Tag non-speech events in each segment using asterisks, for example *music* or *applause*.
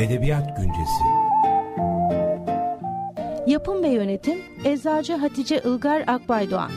Edebiyat Güncesi. Yapım ve Yönetim Eczacı Hatice Ilgar Akbaydoğan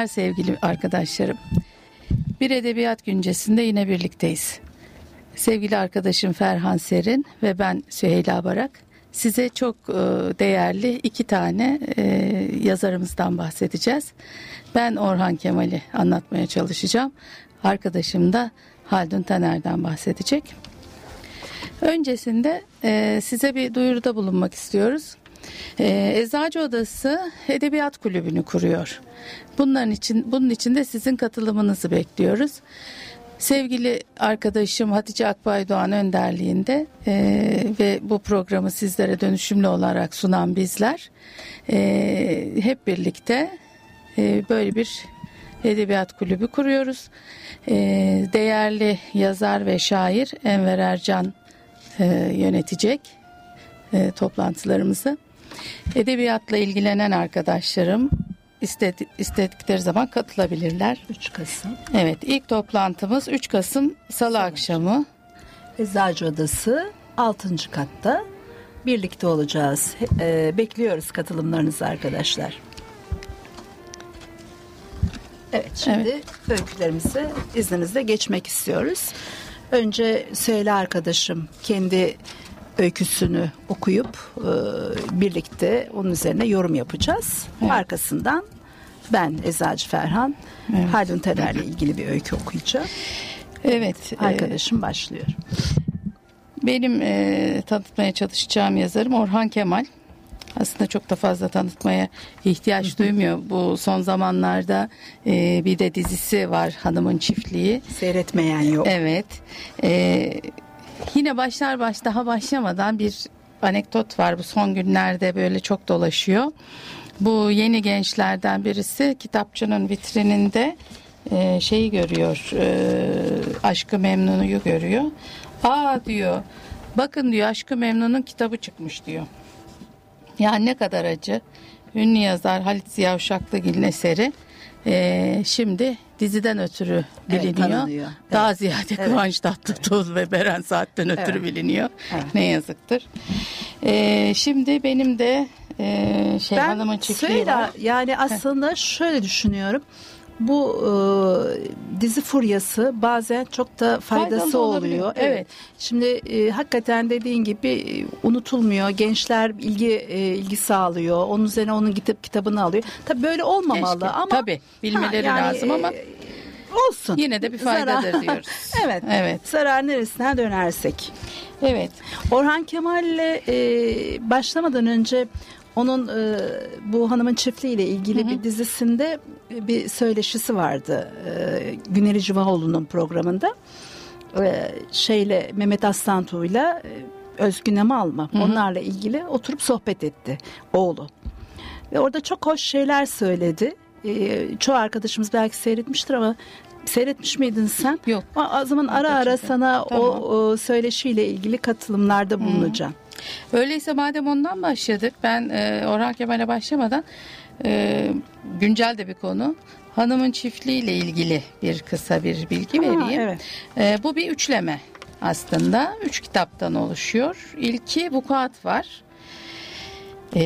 günler sevgili arkadaşlarım. Bir edebiyat güncesinde yine birlikteyiz. Sevgili arkadaşım Ferhan Serin ve ben Süheyla Barak size çok e, değerli iki tane e, yazarımızdan bahsedeceğiz. Ben Orhan Kemal'i anlatmaya çalışacağım. Arkadaşım da Haldun Taner'den bahsedecek. Öncesinde e, size bir duyuruda bulunmak istiyoruz. Ee, Eczacı Odası Edebiyat Kulübü'nü kuruyor. Bunların için bunun için de sizin katılımınızı bekliyoruz. Sevgili arkadaşım Hatice Akbaydoğan önderliğinde e, ve bu programı sizlere dönüşümlü olarak sunan bizler e, hep birlikte e, böyle bir edebiyat kulübü kuruyoruz. E, değerli yazar ve şair Enver Ercan e, yönetecek e, toplantılarımızı. Edebiyatla ilgilenen arkadaşlarım istedi, istedikleri zaman katılabilirler. 3 Kasım. Evet ilk toplantımız 3 Kasım Salı akşamı. Eczacı Odası 6. katta. Birlikte olacağız. E, bekliyoruz katılımlarınızı arkadaşlar. Evet şimdi öykülerimize izninizle geçmek istiyoruz. Önce Söyle arkadaşım kendi öyküsünü okuyup e, birlikte onun üzerine yorum yapacağız. Evet. Arkasından ben Eczacı Ferhan Evet. Haldun Taner'le ilgili bir öykü okuyacağım. Evet e, Arkadaşım başlıyor. benim e, tanıtmaya çalışacağım yazarım Orhan Kemal. Aslında çok da fazla tanıtmaya ihtiyaç duymuyor. Bu son zamanlarda e, bir de dizisi var Hanımın Çiftliği. Seyretmeyen yok. Evet. Ee, yine başlar baş daha başlamadan bir anekdot var. Bu son günlerde böyle çok dolaşıyor. Bu yeni gençlerden birisi kitapçının vitrininde e, şeyi görüyor. E, Aşkı Memnunu'yu görüyor. Aa diyor. Bakın diyor Aşkı Memnun'un kitabı çıkmış diyor. Ya ne kadar acı. Ünlü yazar Halit Ziya Uşaklıgil'in eseri. Ee, şimdi diziden ötürü Evet, biliniyor. tanınıyor. Daha ziyade Evet. Kıvanç Tatlıtuğ ve Beren Saat'ten ötürü Evet. biliniyor. Evet. Ne yazıktır. Ee, şimdi benim de e, şey hanımın çiftliği Söyle, var. yani aslında şöyle düşünüyorum. Bu e, dizi furyası bazen çok da faydası Faydalı oluyor. evet. Şimdi e, hakikaten dediğin gibi e, unutulmuyor. Gençler ilgi e, ilgi sağlıyor. Onun üzerine onun gidip kitabını alıyor. Tabii böyle olmamalı Keşke. ama Tabii, bilmeleri Ha, yani, lazım ama e, olsun. yine de bir faydadır Zarar- *laughs* diyoruz. evet. Evet. Zarar neresinden dönersek. Evet. Orhan Kemal'le e, başlamadan önce onun e, bu hanımın çiftliğiyle ilgili bir dizisinde bir söyleşisi vardı. E, Güneri Civaoğlu'nun programında. E, şeyle Mehmet Aslantuğ'yla e, Özgün Emalma onlarla ilgili oturup sohbet etti oğlu. Ve orada çok hoş şeyler söyledi. E, çoğu arkadaşımız belki seyretmiştir ama seyretmiş miydin sen? Yok. O, o zaman ara ara sana Tamam. o, o söyleşiyle ilgili katılımlarda bulunacağım. Öyleyse madem ondan başladık ben e, Orhan Kemal'e başlamadan e, güncel de bir konu. Hanımın çiftliğiyle ilgili bir kısa bir bilgi Ha, vereyim. evet. E, bu bir üçleme aslında. Üç kitaptan oluşuyor. İlki vukuat var. E,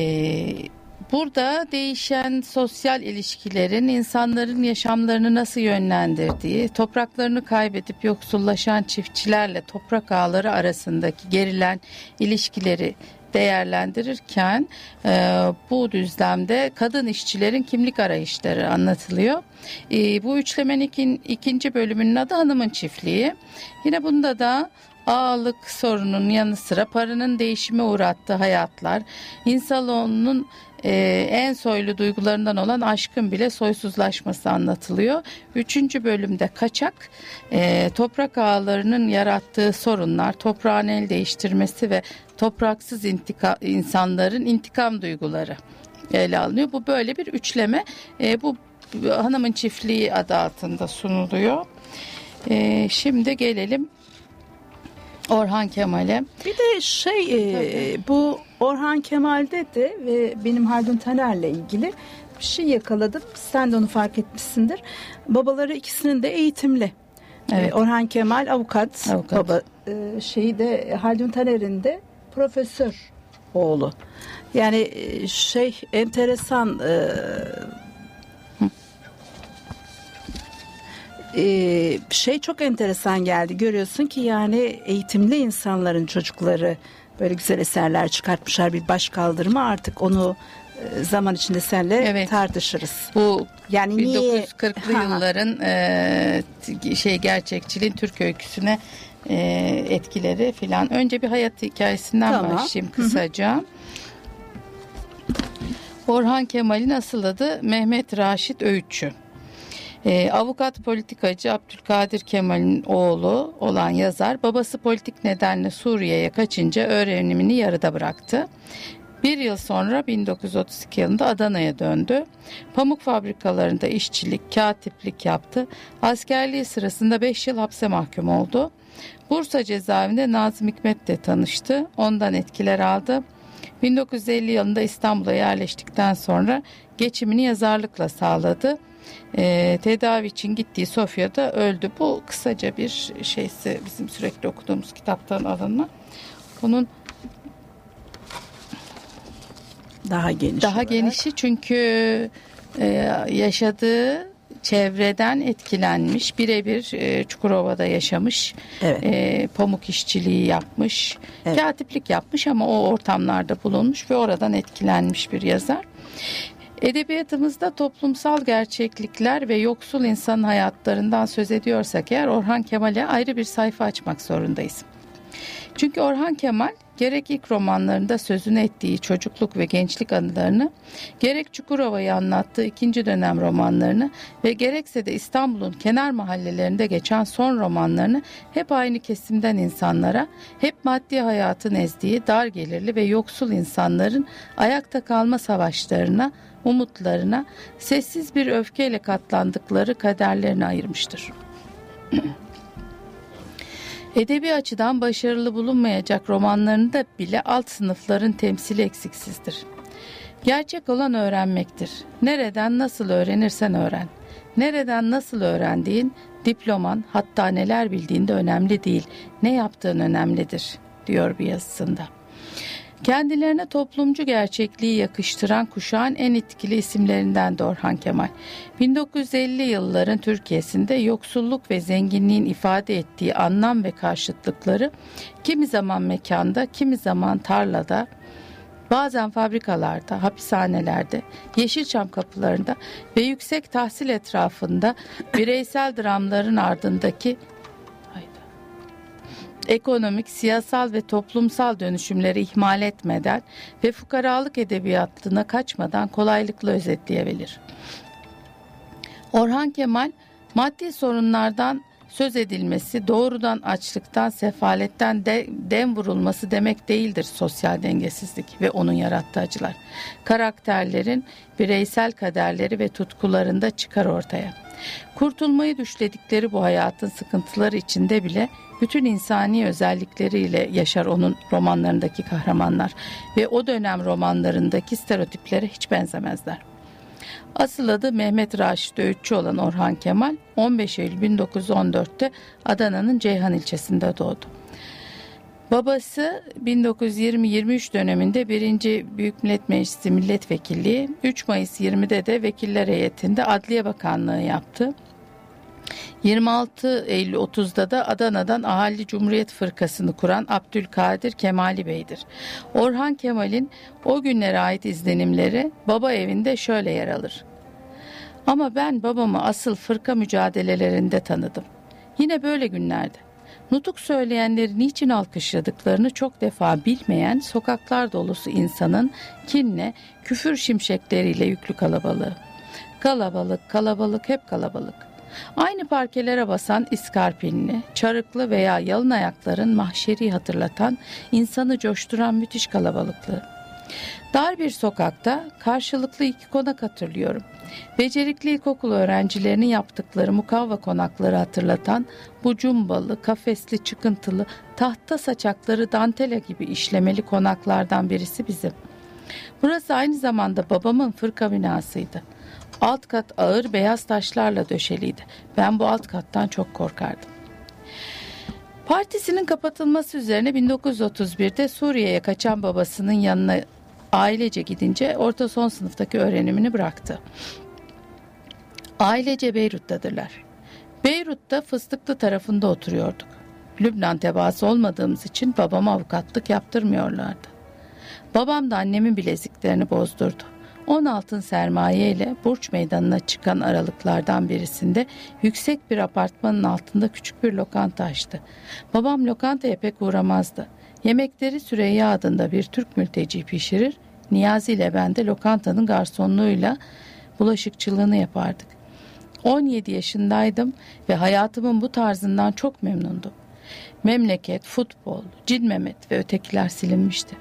burada değişen sosyal ilişkilerin insanların yaşamlarını nasıl yönlendirdiği, topraklarını kaybedip yoksullaşan çiftçilerle toprak ağları arasındaki gerilen ilişkileri değerlendirirken e, bu düzlemde kadın işçilerin kimlik arayışları anlatılıyor. E, bu üçlemenin ikin- ikinci bölümünün adı Hanımın Çiftliği. Yine bunda da ağalık sorunun yanı sıra paranın değişime uğrattığı hayatlar, insanoğlunun e, en soylu duygularından olan aşkın bile soysuzlaşması anlatılıyor. Üçüncü bölümde kaçak, e, toprak ağlarının yarattığı sorunlar, toprağın el değiştirmesi ve topraksız intika, insanların intikam duyguları ele alınıyor. Bu böyle bir üçleme. E, bu Hanımın Çiftliği adı altında sunuluyor. E, şimdi gelelim Orhan Kemal'e. Bir de şey e, bu Orhan Kemal'de de ve benim Haldun Taner'le ilgili bir şey yakaladım. Sen de onu fark etmişsindir. Babaları ikisinin de eğitimli. Evet. E, Orhan Kemal avukat, Avukat. baba e, şeyi de Haldun Taner'in de profesör oğlu. Yani e, şey enteresan e, e, şey çok enteresan geldi. Görüyorsun ki yani eğitimli insanların çocukları böyle güzel eserler çıkartmışlar bir baş kaldırma artık onu e, zaman içinde senle Evet. tartışırız. Bu Yani niye 1940'lı Ha. yılların e, şey gerçekçiliğin Türk öyküsüne e, etkileri filan. Önce bir hayat hikayesinden Tamam. başlayayım kısaca. Orhan Kemal'in asıl adı Mehmet Raşit Öğütçü. E, avukat politikacı Abdülkadir Kemal'in oğlu olan yazar babası politik nedenle Suriye'ye kaçınca öğrenimini yarıda bıraktı. Bir yıl sonra 1932 yılında Adana'ya döndü. Pamuk fabrikalarında işçilik, katiplik yaptı. Askerliği sırasında 5 yıl hapse mahkum oldu. Bursa cezaevinde Nazım Hikmet'le tanıştı. Ondan etkiler aldı. 1950 yılında İstanbul'a yerleştikten sonra geçimini yazarlıkla sağladı. Ee, tedavi için gittiği Sofya'da öldü. Bu kısaca bir şeysi bizim sürekli okuduğumuz kitaptan alınma. Bunun Daha geniş. daha olarak. genişi çünkü e, yaşadığı çevreden etkilenmiş. Birebir e, Çukurova'da yaşamış. Evet. E, pamuk işçiliği yapmış. Evet. Katiplik yapmış ama o ortamlarda bulunmuş ve oradan etkilenmiş bir yazar. Edebiyatımızda toplumsal gerçeklikler ve yoksul insan hayatlarından söz ediyorsak eğer Orhan Kemal'e ayrı bir sayfa açmak zorundayız. Çünkü Orhan Kemal gerek ilk romanlarında sözünü ettiği çocukluk ve gençlik anılarını, gerek Çukurova'yı anlattığı ikinci dönem romanlarını ve gerekse de İstanbul'un kenar mahallelerinde geçen son romanlarını hep aynı kesimden insanlara, hep maddi hayatın ezdiği dar gelirli ve yoksul insanların ayakta kalma savaşlarına, umutlarına, sessiz bir öfkeyle katlandıkları kaderlerini ayırmıştır. *clears throat* Edebi açıdan başarılı bulunmayacak romanlarında bile alt sınıfların temsili eksiksizdir. Gerçek olan öğrenmektir. Nereden nasıl öğrenirsen öğren. Nereden nasıl öğrendiğin, diploman hatta neler bildiğin de önemli değil. Ne yaptığın önemlidir diyor bir yazısında. Kendilerine toplumcu gerçekliği yakıştıran kuşağın en etkili isimlerinden de Orhan Kemal. 1950 yılların Türkiye'sinde yoksulluk ve zenginliğin ifade ettiği anlam ve karşıtlıkları kimi zaman mekanda, kimi zaman tarlada, bazen fabrikalarda, hapishanelerde, Yeşilçam kapılarında ve yüksek tahsil etrafında bireysel dramların ardındaki ekonomik, siyasal ve toplumsal dönüşümleri ihmal etmeden ve fukaralık edebiyatına kaçmadan kolaylıkla özetleyebilir. Orhan Kemal maddi sorunlardan söz edilmesi doğrudan açlıktan, sefaletten de, dem vurulması demek değildir sosyal dengesizlik ve onun yarattığı acılar. Karakterlerin bireysel kaderleri ve tutkularında çıkar ortaya. Kurtulmayı düşledikleri bu hayatın sıkıntıları içinde bile bütün insani özellikleriyle yaşar onun romanlarındaki kahramanlar ve o dönem romanlarındaki stereotiplere hiç benzemezler. Asıl adı Mehmet Raşit Öğütçü olan Orhan Kemal 15 Eylül 1914'te Adana'nın Ceyhan ilçesinde doğdu. Babası 1920-23 döneminde 1. Büyük Millet Meclisi milletvekilliği, 3 Mayıs 20'de de Vekiller Heyeti'nde Adliye Bakanlığı yaptı. 26 Eylül 30'da da Adana'dan Ahali Cumhuriyet Fırkası'nı kuran Abdülkadir Kemali Bey'dir. Orhan Kemal'in o günlere ait izlenimleri baba evinde şöyle yer alır. Ama ben babamı asıl fırka mücadelelerinde tanıdım. Yine böyle günlerde. Nutuk söyleyenleri niçin alkışladıklarını çok defa bilmeyen sokaklar dolusu insanın kinle, küfür şimşekleriyle yüklü kalabalığı. Kalabalık, kalabalık, hep kalabalık. Aynı parkelere basan iskarpinli, çarıklı veya yalın ayakların mahşeri hatırlatan, insanı coşturan müthiş kalabalıklığı. Dar bir sokakta karşılıklı iki konak hatırlıyorum. Becerikli ilkokul öğrencilerinin yaptıkları mukavva konakları hatırlatan bu cumbalı, kafesli, çıkıntılı, tahta saçakları dantela gibi işlemeli konaklardan birisi bizim. Burası aynı zamanda babamın fırka binasıydı. Alt kat ağır beyaz taşlarla döşeliydi. Ben bu alt kattan çok korkardım. Partisinin kapatılması üzerine 1931'de Suriye'ye kaçan babasının yanına ailece gidince orta son sınıftaki öğrenimini bıraktı. Ailece Beyrut'tadırlar. Beyrut'ta fıstıklı tarafında oturuyorduk. Lübnan tebaası olmadığımız için babama avukatlık yaptırmıyorlardı. Babam da annemin bileziklerini bozdurdu. 10 altın sermaye ile Burç Meydanı'na çıkan aralıklardan birisinde yüksek bir apartmanın altında küçük bir lokanta açtı. Babam lokantaya pek uğramazdı. Yemekleri Süreyya adında bir Türk mülteci pişirir, Niyazi ile ben de lokantanın garsonluğuyla bulaşıkçılığını yapardık. 17 yaşındaydım ve hayatımın bu tarzından çok memnundum. Memleket, futbol, Cin Mehmet ve ötekiler silinmişti.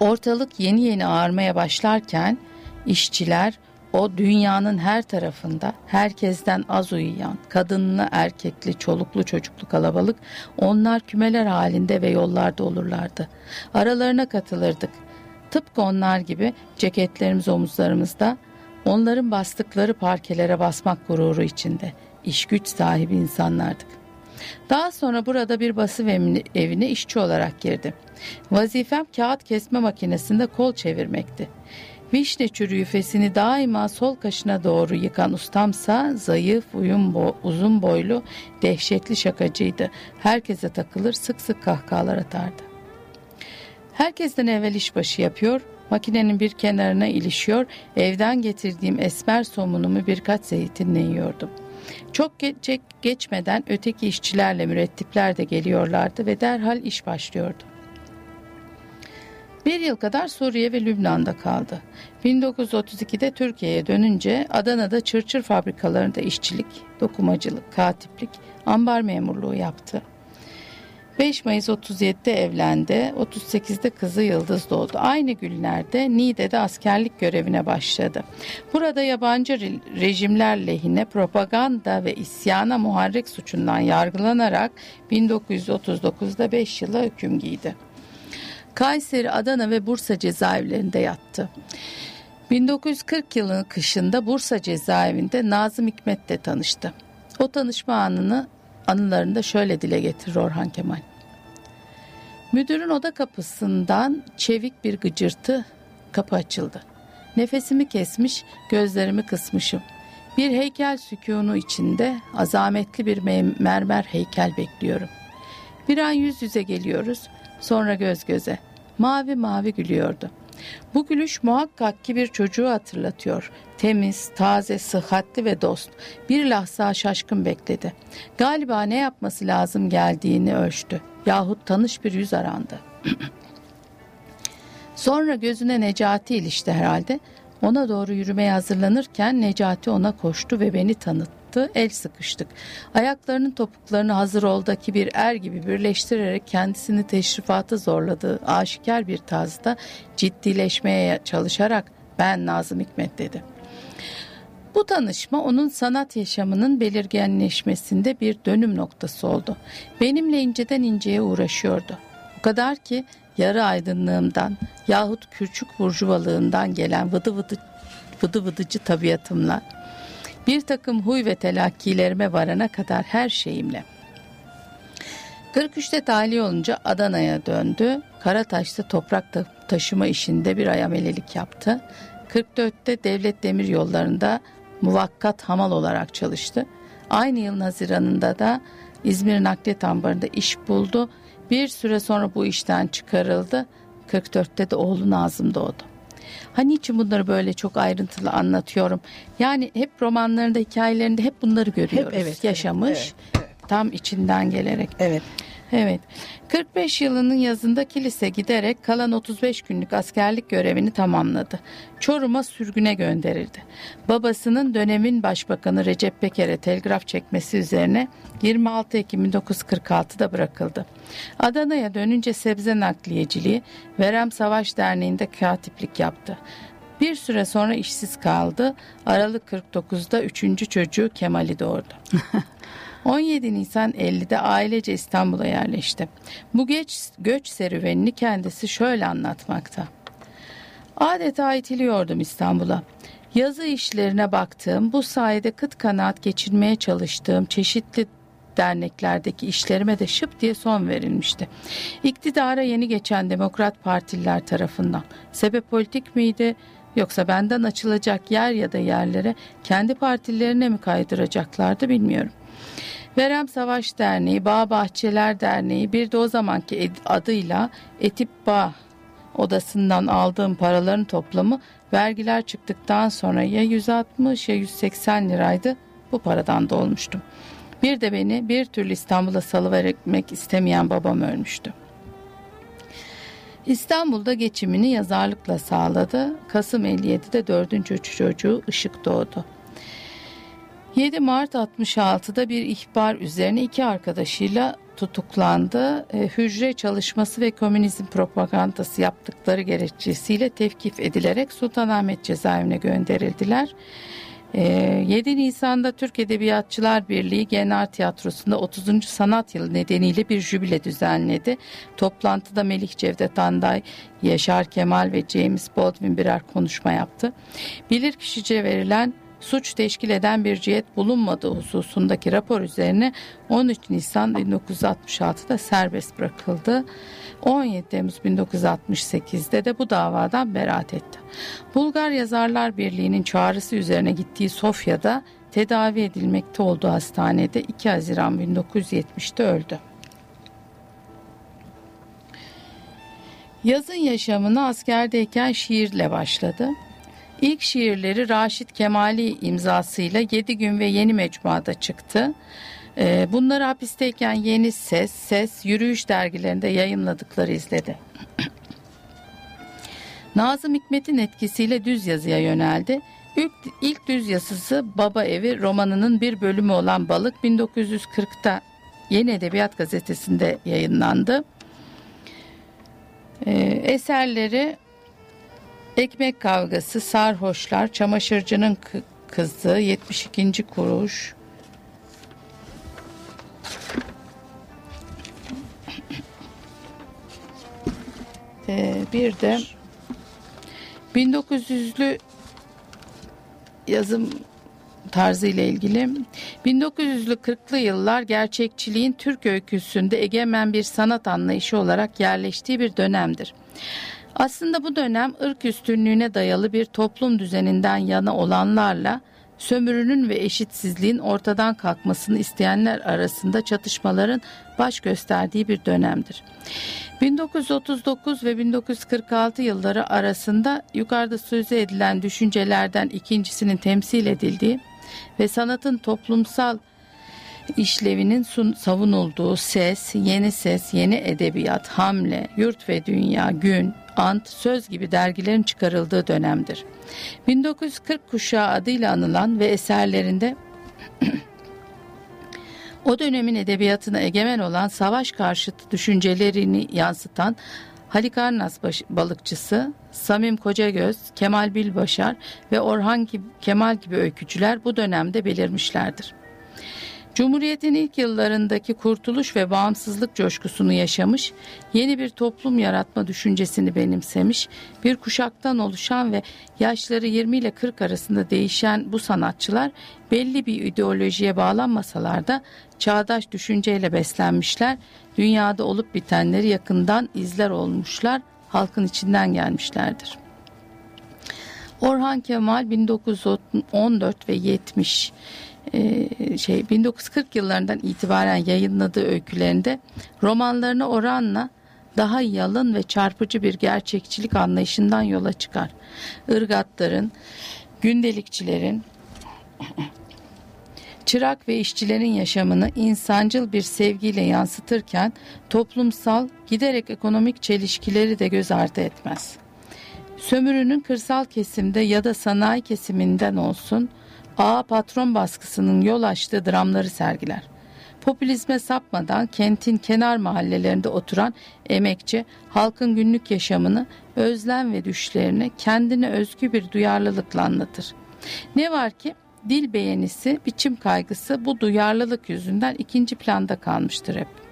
Ortalık yeni yeni ağarmaya başlarken işçiler o dünyanın her tarafında herkesten az uyuyan, kadınlı, erkekli, çoluklu, çocuklu kalabalık onlar kümeler halinde ve yollarda olurlardı. Aralarına katılırdık. Tıpkı onlar gibi ceketlerimiz omuzlarımızda, onların bastıkları parkelere basmak gururu içinde iş güç sahibi insanlardık. Daha sonra burada bir basım evine işçi olarak girdim. Vazifem kağıt kesme makinesinde kol çevirmekti. Vişne çürüyüfesini daima sol kaşına doğru yıkan ustamsa zayıf, uyum bo uzun boylu, dehşetli şakacıydı. Herkese takılır, sık sık kahkahalar atardı. Herkesten evvel işbaşı yapıyor, makinenin bir kenarına ilişiyor, evden getirdiğim esmer somunumu birkaç zeytinle yiyordum. Çok geç, geçmeden öteki işçilerle mürettipler de geliyorlardı ve derhal iş başlıyordu. Bir yıl kadar Suriye ve Lübnan'da kaldı. 1932'de Türkiye'ye dönünce Adana'da çırçır fabrikalarında işçilik, dokumacılık, katiplik, ambar memurluğu yaptı. 5 Mayıs 37'de evlendi, 38'de kızı Yıldız doğdu. Aynı günlerde Niğde'de askerlik görevine başladı. Burada yabancı rejimler lehine propaganda ve isyana muharrik suçundan yargılanarak 1939'da 5 yıla hüküm giydi. Kayseri, Adana ve Bursa cezaevlerinde yattı. 1940 yılının kışında Bursa cezaevinde Nazım Hikmet'le tanıştı. O tanışma anını anılarında şöyle dile getirir Orhan Kemal. Müdürün oda kapısından çevik bir gıcırtı kapı açıldı. Nefesimi kesmiş, gözlerimi kısmışım. Bir heykel sükûnu içinde azametli bir mermer heykel bekliyorum. Bir an yüz yüze geliyoruz, sonra göz göze. Mavi mavi gülüyordu. Bu gülüş muhakkak ki bir çocuğu hatırlatıyor. Temiz, taze, sıhhatli ve dost. Bir lahza şaşkın bekledi. Galiba ne yapması lazım geldiğini ölçtü. Yahut tanış bir yüz arandı. *clears throat* Sonra gözüne Necati ilişti herhalde. Ona doğru yürümeye hazırlanırken Necati ona koştu ve beni tanıttı. El sıkıştık. Ayaklarının topuklarını hazır oldaki bir er gibi birleştirerek kendisini teşrifata zorladığı aşikar bir tarzda ciddileşmeye çalışarak ben Nazım Hikmet dedi. Bu tanışma onun sanat yaşamının belirgenleşmesinde bir dönüm noktası oldu. Benimle inceden inceye uğraşıyordu. O kadar ki yarı aydınlığımdan yahut kürçük burjuvalığından gelen vıdı vıdı, vıdı vıdıcı tabiatımla bir takım huy ve telakkilerime varana kadar her şeyimle. 43'te tahliye olunca Adana'ya döndü. Karataş'ta toprak taşıma işinde bir ayamelelik yaptı. 44'te devlet demir yollarında muvakkat hamal olarak çalıştı. Aynı yılın Haziran'ında da İzmir Nakliye Ambarı'nda iş buldu. Bir süre sonra bu işten çıkarıldı. 44'te de oğlu Nazım doğdu. Hani için bunları böyle çok ayrıntılı anlatıyorum. Yani hep romanlarında, hikayelerinde hep bunları görüyoruz. Hep, evet, Yaşamış, evet, evet, tam içinden gelerek. Evet. Evet. 45 yılının yazında kilise giderek kalan 35 günlük askerlik görevini tamamladı. Çorum'a sürgüne gönderildi. Babasının dönemin başbakanı Recep Peker'e telgraf çekmesi üzerine 26 Ekim 1946'da bırakıldı. Adana'ya dönünce sebze nakliyeciliği Verem Savaş Derneği'nde katiplik yaptı. Bir süre sonra işsiz kaldı. Aralık 49'da üçüncü çocuğu Kemal'i doğurdu. *laughs* 17 Nisan 50'de ailece İstanbul'a yerleşti. Bu geç, göç serüvenini kendisi şöyle anlatmakta. Adeta itiliyordum İstanbul'a. Yazı işlerine baktığım, bu sayede kıt kanaat geçirmeye çalıştığım çeşitli derneklerdeki işlerime de şıp diye son verilmişti. İktidara yeni geçen Demokrat Partililer tarafından. Sebep politik miydi? Yoksa benden açılacak yer ya da yerlere kendi partilerine mi kaydıracaklardı bilmiyorum. Verem Savaş Derneği, Bağ Bahçeler Derneği bir de o zamanki adıyla Etip Bağ odasından aldığım paraların toplamı vergiler çıktıktan sonra ya 160 ya 180 liraydı bu paradan da. Bir de beni bir türlü İstanbul'a salıvermek istemeyen babam ölmüştü. İstanbul'da geçimini yazarlıkla sağladı. Kasım 57'de dördüncü çocuğu Işık doğdu. 7 Mart 66'da bir ihbar üzerine iki arkadaşıyla tutuklandı. E, hücre çalışması ve komünizm propagandası yaptıkları gerekçesiyle tevkif edilerek Sultanahmet cezaevine gönderildiler. 7 e, Nisan'da Türk Edebiyatçılar Birliği Genel Tiyatrosu'nda 30. sanat yılı nedeniyle bir jübile düzenledi. Toplantıda Melih Cevdet Anday, Yaşar Kemal ve James Baldwin birer konuşma yaptı. Bilirkişice verilen suç teşkil eden bir cihet bulunmadığı hususundaki rapor üzerine 13 Nisan 1966'da serbest bırakıldı. 17 Temmuz 1968'de de bu davadan beraat etti. Bulgar Yazarlar Birliği'nin çağrısı üzerine gittiği Sofya'da tedavi edilmekte olduğu hastanede 2 Haziran 1970'te öldü. Yazın yaşamına askerdeyken şiirle başladı. İlk şiirleri Raşit Kemali imzasıyla 7 gün ve yeni mecmuada çıktı. Ee, bunları hapisteyken Yeni Ses, Ses, Yürüyüş dergilerinde yayınladıkları izledi. *clears throat* Nazım Hikmet'in etkisiyle düz yazıya yöneldi. İlk, ilk düz yazısı Baba Evi romanının bir bölümü olan Balık 1940'ta Yeni Edebiyat Gazetesi'nde yayınlandı. Ee, eserleri Ekmek kavgası, sarhoşlar, çamaşırcının kızı, 72. kuruş. Ee, bir de 1900'lü yazım tarzı ile ilgili 1900'lü 40'lı yıllar gerçekçiliğin Türk öyküsünde egemen bir sanat anlayışı olarak yerleştiği bir dönemdir. Aslında bu dönem ırk üstünlüğüne dayalı bir toplum düzeninden yana olanlarla sömürünün ve eşitsizliğin ortadan kalkmasını isteyenler arasında çatışmaların baş gösterdiği bir dönemdir. 1939 ve 1946 yılları arasında yukarıda sözü edilen düşüncelerden ikincisinin temsil edildiği ve sanatın toplumsal işlevinin sun, savunulduğu ses, yeni ses, yeni edebiyat, hamle, yurt ve dünya, gün, ant, söz gibi dergilerin çıkarıldığı dönemdir. 1940 kuşağı adıyla anılan ve eserlerinde *clears throat* o dönemin edebiyatına egemen olan savaş karşıtı düşüncelerini yansıtan Halikarnas balıkçısı, Samim Kocagöz, Kemal Bilbaşar ve Orhan Kemal gibi öykücüler bu dönemde belirmişlerdir. Cumhuriyetin ilk yıllarındaki kurtuluş ve bağımsızlık coşkusunu yaşamış, yeni bir toplum yaratma düşüncesini benimsemiş, bir kuşaktan oluşan ve yaşları 20 ile 40 arasında değişen bu sanatçılar belli bir ideolojiye bağlanmasalar da çağdaş düşünceyle beslenmişler, dünyada olup bitenleri yakından izler olmuşlar, halkın içinden gelmişlerdir. Orhan Kemal 1914 ve 70 e, şey 1940 yıllarından itibaren yayınladığı öykülerinde romanlarına oranla daha yalın ve çarpıcı bir gerçekçilik anlayışından yola çıkar. Irgatların, gündelikçilerin, *clears throat* çırak ve işçilerin yaşamını insancıl bir sevgiyle yansıtırken toplumsal giderek ekonomik çelişkileri de göz ardı etmez. Sömürünün kırsal kesimde ya da sanayi kesiminden olsun ağa patron baskısının yol açtığı dramları sergiler. Popülizme sapmadan kentin kenar mahallelerinde oturan emekçi halkın günlük yaşamını, özlem ve düşlerini kendine özgü bir duyarlılıkla anlatır. Ne var ki dil beğenisi, biçim kaygısı bu duyarlılık yüzünden ikinci planda kalmıştır hep.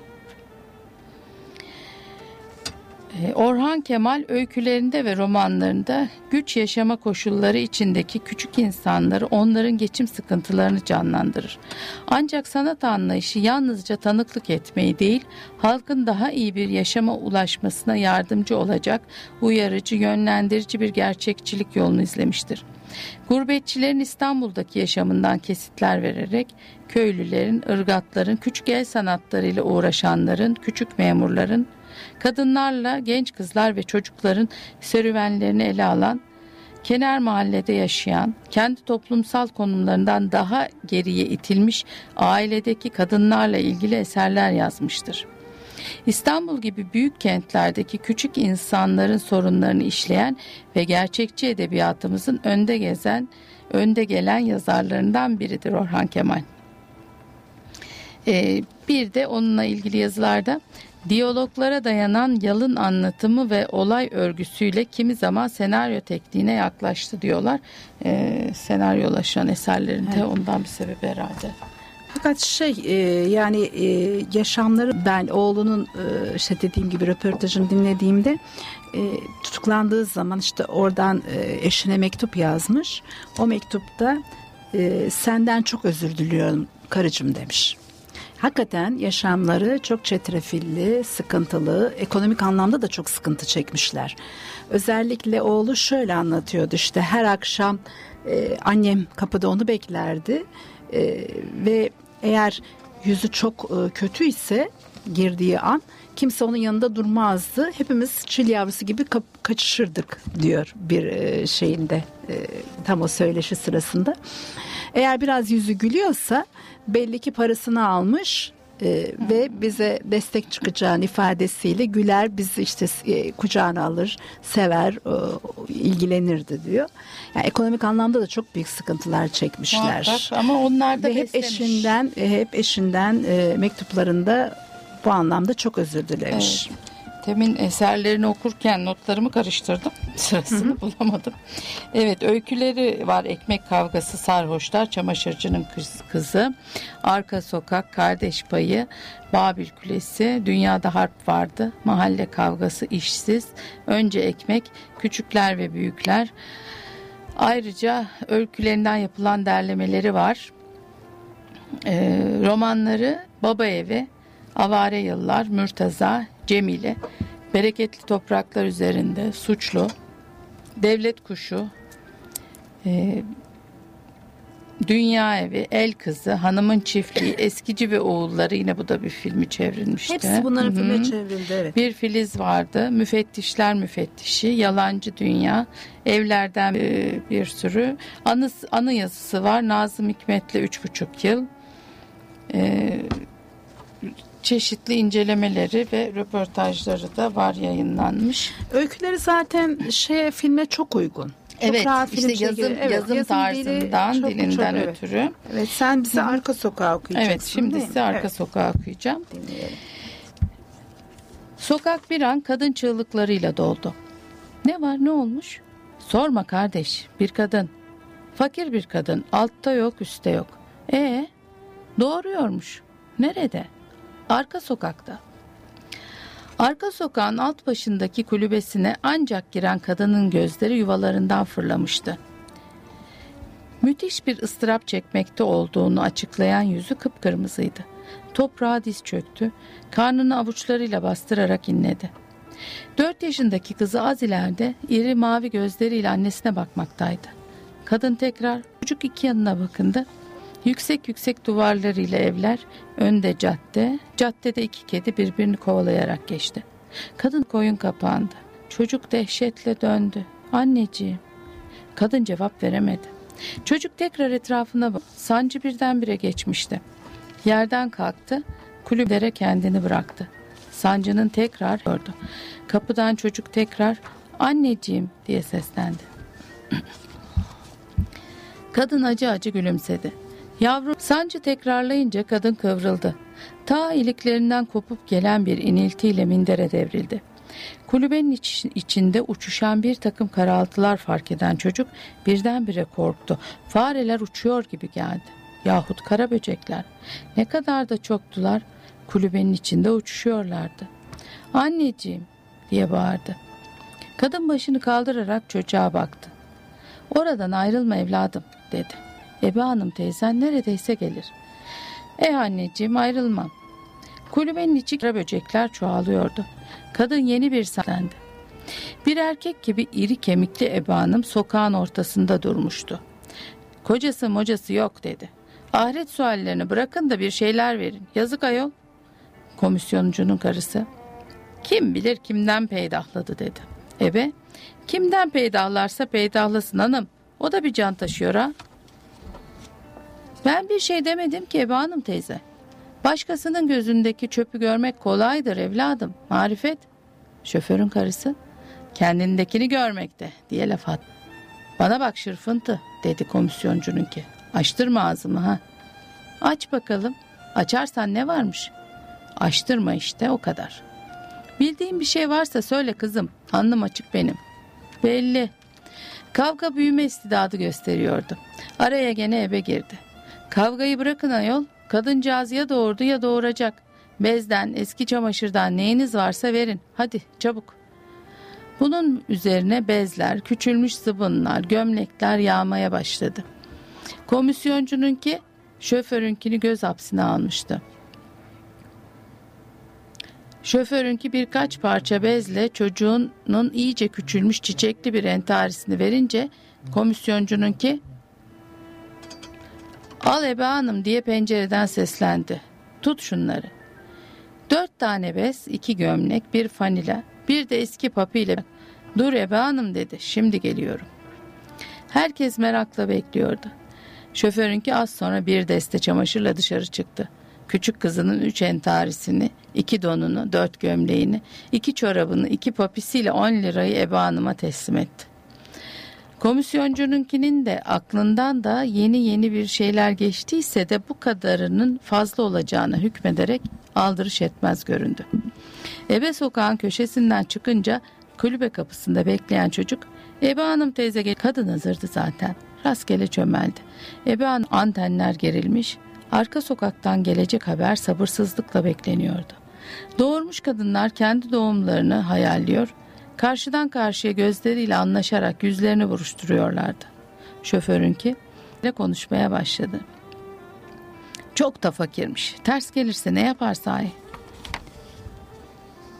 Orhan Kemal öykülerinde ve romanlarında güç yaşama koşulları içindeki küçük insanları, onların geçim sıkıntılarını canlandırır. Ancak sanat anlayışı yalnızca tanıklık etmeyi değil, halkın daha iyi bir yaşama ulaşmasına yardımcı olacak uyarıcı, yönlendirici bir gerçekçilik yolunu izlemiştir. Gurbetçilerin İstanbul'daki yaşamından kesitler vererek köylülerin, ırgatların, küçük el sanatlarıyla uğraşanların, küçük memurların, kadınlarla genç kızlar ve çocukların serüvenlerini ele alan, kenar mahallede yaşayan, kendi toplumsal konumlarından daha geriye itilmiş ailedeki kadınlarla ilgili eserler yazmıştır. İstanbul gibi büyük kentlerdeki küçük insanların sorunlarını işleyen ve gerçekçi edebiyatımızın önde gezen, önde gelen yazarlarından biridir Orhan Kemal. Ee, bir de onunla ilgili yazılarda Diyaloglara dayanan yalın anlatımı ve olay örgüsüyle kimi zaman senaryo tekniğine yaklaştı diyorlar. Ee, senaryolaşan eserlerinde evet. ondan bir sebebi herhalde. Fakat şey e, yani e, yaşamları ben oğlunun e, işte dediğim gibi röportajını dinlediğimde e, tutuklandığı zaman işte oradan e, eşine mektup yazmış. O mektupta e, senden çok özür diliyorum karıcığım demiş hakikaten yaşamları çok çetrefilli, sıkıntılı, ekonomik anlamda da çok sıkıntı çekmişler. Özellikle oğlu şöyle anlatıyordu işte her akşam e, annem kapıda onu beklerdi e, ve eğer yüzü çok e, kötü ise girdiği an kimse onun yanında durmazdı. Hepimiz çil yavrusu gibi kaçışırdık diyor bir e, şeyinde e, tam o söyleşi sırasında. Eğer biraz yüzü gülüyorsa belli ki parasını almış e, ve bize destek çıkacağını ifadesiyle Güler bizi işte e, kucağına alır, sever, e, ilgilenirdi diyor. Yani ekonomik anlamda da çok büyük sıkıntılar çekmişler. Muhakkak, ama onlar da ve hep eşinden e, hep eşinden e, mektuplarında bu anlamda çok özür dilemiş. Evet. Temin eserlerini okurken notlarımı karıştırdım. Sırasını Hı-hı. bulamadım. Evet öyküleri var. Ekmek kavgası, sarhoşlar, çamaşırcının kızı, arka sokak, kardeş payı, Babil Kulesi, dünyada harp vardı, mahalle kavgası, işsiz, önce ekmek, küçükler ve büyükler. Ayrıca öykülerinden yapılan derlemeleri var. e, romanları Baba Evi, Avare Yıllar, Mürtaza, Cemile, Bereketli Topraklar Üzerinde, Suçlu, Devlet Kuşu, e, Dünya Evi, El Kızı, Hanımın Çiftliği, Eskici ve Oğulları yine bu da bir filmi çevrilmişti. Hepsi bunların Hı hı. filme çevrildi evet. Bir Filiz vardı, Müfettişler Müfettişi, Yalancı Dünya, Evlerden e, bir sürü. Anı, anı yazısı var, Nazım Hikmet'le üç buçuk yıl. E, çeşitli incelemeleri ve röportajları da var yayınlanmış. Öyküleri zaten şey filme çok uygun. Çok Evet rahat işte yazım. Evet, yazım, dili tarzından çok- dilinden çok, evet. ötürü. Evet sen bize arka sokağı okuyacaksın. Evet şimdi size arka Evet, sokağı okuyacağım. dinleyelim. Sokak bir an kadın çığlıklarıyla doldu. Ne var ne olmuş? Sorma kardeş bir kadın. Fakir bir kadın altta yok üstte yok. E doğuruyormuş. Nerede? Arka sokakta. Arka sokağın alt başındaki kulübesine ancak giren kadının gözleri yuvalarından fırlamıştı. Müthiş bir ıstırap çekmekte olduğunu açıklayan yüzü kıpkırmızıydı. Toprağa diz çöktü, karnını avuçlarıyla bastırarak inledi. Dört yaşındaki kızı az ileride iri mavi gözleriyle annesine bakmaktaydı. Kadın tekrar çocuk iki yanına bakındı. Yüksek yüksek duvarlarıyla evler, önde cadde, caddede iki kedi birbirini kovalayarak geçti. Kadın koyun kapandı. Çocuk dehşetle döndü. Anneciğim. Kadın cevap veremedi. Çocuk tekrar etrafına bak. Sancı birdenbire geçmişti. Yerden kalktı, kulüplere kendini bıraktı. Sancının tekrar gördü. Kapıdan çocuk tekrar anneciğim diye seslendi. *clears throat* Kadın acı acı gülümsedi. Yavrum sancı tekrarlayınca kadın kıvrıldı. Ta iliklerinden kopup gelen bir iniltiyle mindere devrildi. Kulübenin iç- içinde uçuşan bir takım karaltılar fark eden çocuk birdenbire korktu. Fareler uçuyor gibi geldi. Yahut kara böcekler. Ne kadar da çoktular. Kulübenin içinde uçuşuyorlardı. Anneciğim diye bağırdı. Kadın başını kaldırarak çocuğa baktı. Oradan ayrılma evladım dedi. Ebe hanım teyzen neredeyse gelir. E anneciğim ayrılmam. Kulübenin içi kara böcekler çoğalıyordu. Kadın yeni bir seslendi. Bir erkek gibi iri kemikli Ebe hanım sokağın ortasında durmuştu. Kocası mocası yok dedi. Ahiret suallerini bırakın da bir şeyler verin. Yazık ayol. Komisyoncunun karısı. Kim bilir kimden peydahladı dedi. Ebe, kimden peydahlarsa peydahlasın hanım. O da bir can taşıyor ha. Ben bir şey demedim ki Ebe Hanım teyze. Başkasının gözündeki çöpü görmek kolaydır evladım. Marifet. Şoförün karısı. Kendindekini görmekte diye laf attı. Bana bak şırfıntı dedi komisyoncununki. Açtırma ağzımı ha. Aç bakalım. Açarsan ne varmış? Açtırma işte o kadar. Bildiğin bir şey varsa söyle kızım. Alnım açık benim. Belli. Kavga büyüme istidadı gösteriyordu. Araya gene ebe girdi. Kavgayı bırakın ayol. Kadıncağız ya doğurdu ya doğuracak. Bezden, eski çamaşırdan neyiniz varsa verin. Hadi çabuk. Bunun üzerine bezler, küçülmüş zıbınlar, gömlekler yağmaya başladı. Komisyoncununki şoförünkini göz hapsine almıştı. Şoförünki birkaç parça bezle çocuğunun iyice küçülmüş çiçekli bir entarisini verince komisyoncununki al ebe hanım diye pencereden seslendi. Tut şunları. Dört tane bez, iki gömlek, bir fanila, bir de eski papiyle. Dur ebe hanım dedi. Şimdi geliyorum. Herkes merakla bekliyordu. Şoförünki az sonra bir deste çamaşırla dışarı çıktı. Küçük kızının üç entarisini, iki donunu, dört gömleğini, iki çorabını, iki papisiyle on lirayı Ebe Hanım'a teslim etti. Komisyoncununkinin de aklından da yeni yeni bir şeyler geçtiyse de bu kadarının fazla olacağına hükmederek aldırış etmez göründü. Ebe sokağın köşesinden çıkınca kulübe kapısında bekleyen çocuk Ebe Hanım teyze gel kadın hazırdı zaten. Rastgele çömeldi. Ebe Hanım antenler gerilmiş. Arka sokaktan gelecek haber sabırsızlıkla bekleniyordu. Doğurmuş kadınlar kendi doğumlarını hayalliyor, karşıdan karşıya gözleriyle anlaşarak yüzlerini buruşturuyorlardı. Şoförünki ile konuşmaya başladı. Çok da fakirmiş. Ters gelirse ne yapar sahi?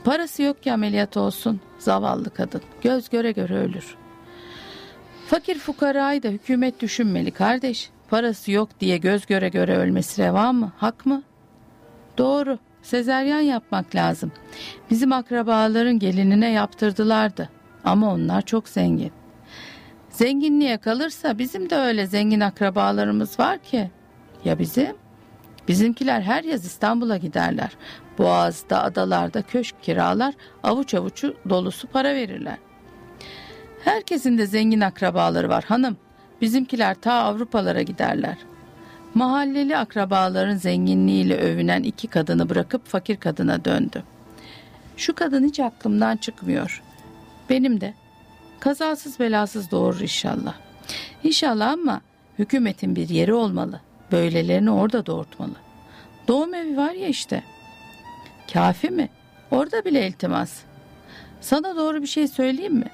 Parası yok ki ameliyat olsun. Zavallı kadın. Göz göre göre ölür. Fakir fukarayı da hükümet düşünmeli kardeş. Parası yok diye göz göre göre ölmesi reva mı? Hak mı? Doğru. Sezeryan yapmak lazım. Bizim akrabaların gelinine yaptırdılardı. Ama onlar çok zengin. Zenginliğe kalırsa bizim de öyle zengin akrabalarımız var ki. Ya bizim? Bizimkiler her yaz İstanbul'a giderler. Boğaz'da, adalarda köşk kiralar, avuç avuçu dolusu para verirler. Herkesin de zengin akrabaları var hanım. Bizimkiler ta Avrupalara giderler. Mahalleli akrabaların zenginliğiyle övünen iki kadını bırakıp fakir kadına döndü. Şu kadın hiç aklımdan çıkmıyor. Benim de. Kazasız belasız doğurur inşallah. İnşallah ama hükümetin bir yeri olmalı. Böylelerini orada doğurtmalı. Doğum evi var ya işte. Kafi mi? Orada bile iltimas. Sana doğru bir şey söyleyeyim mi?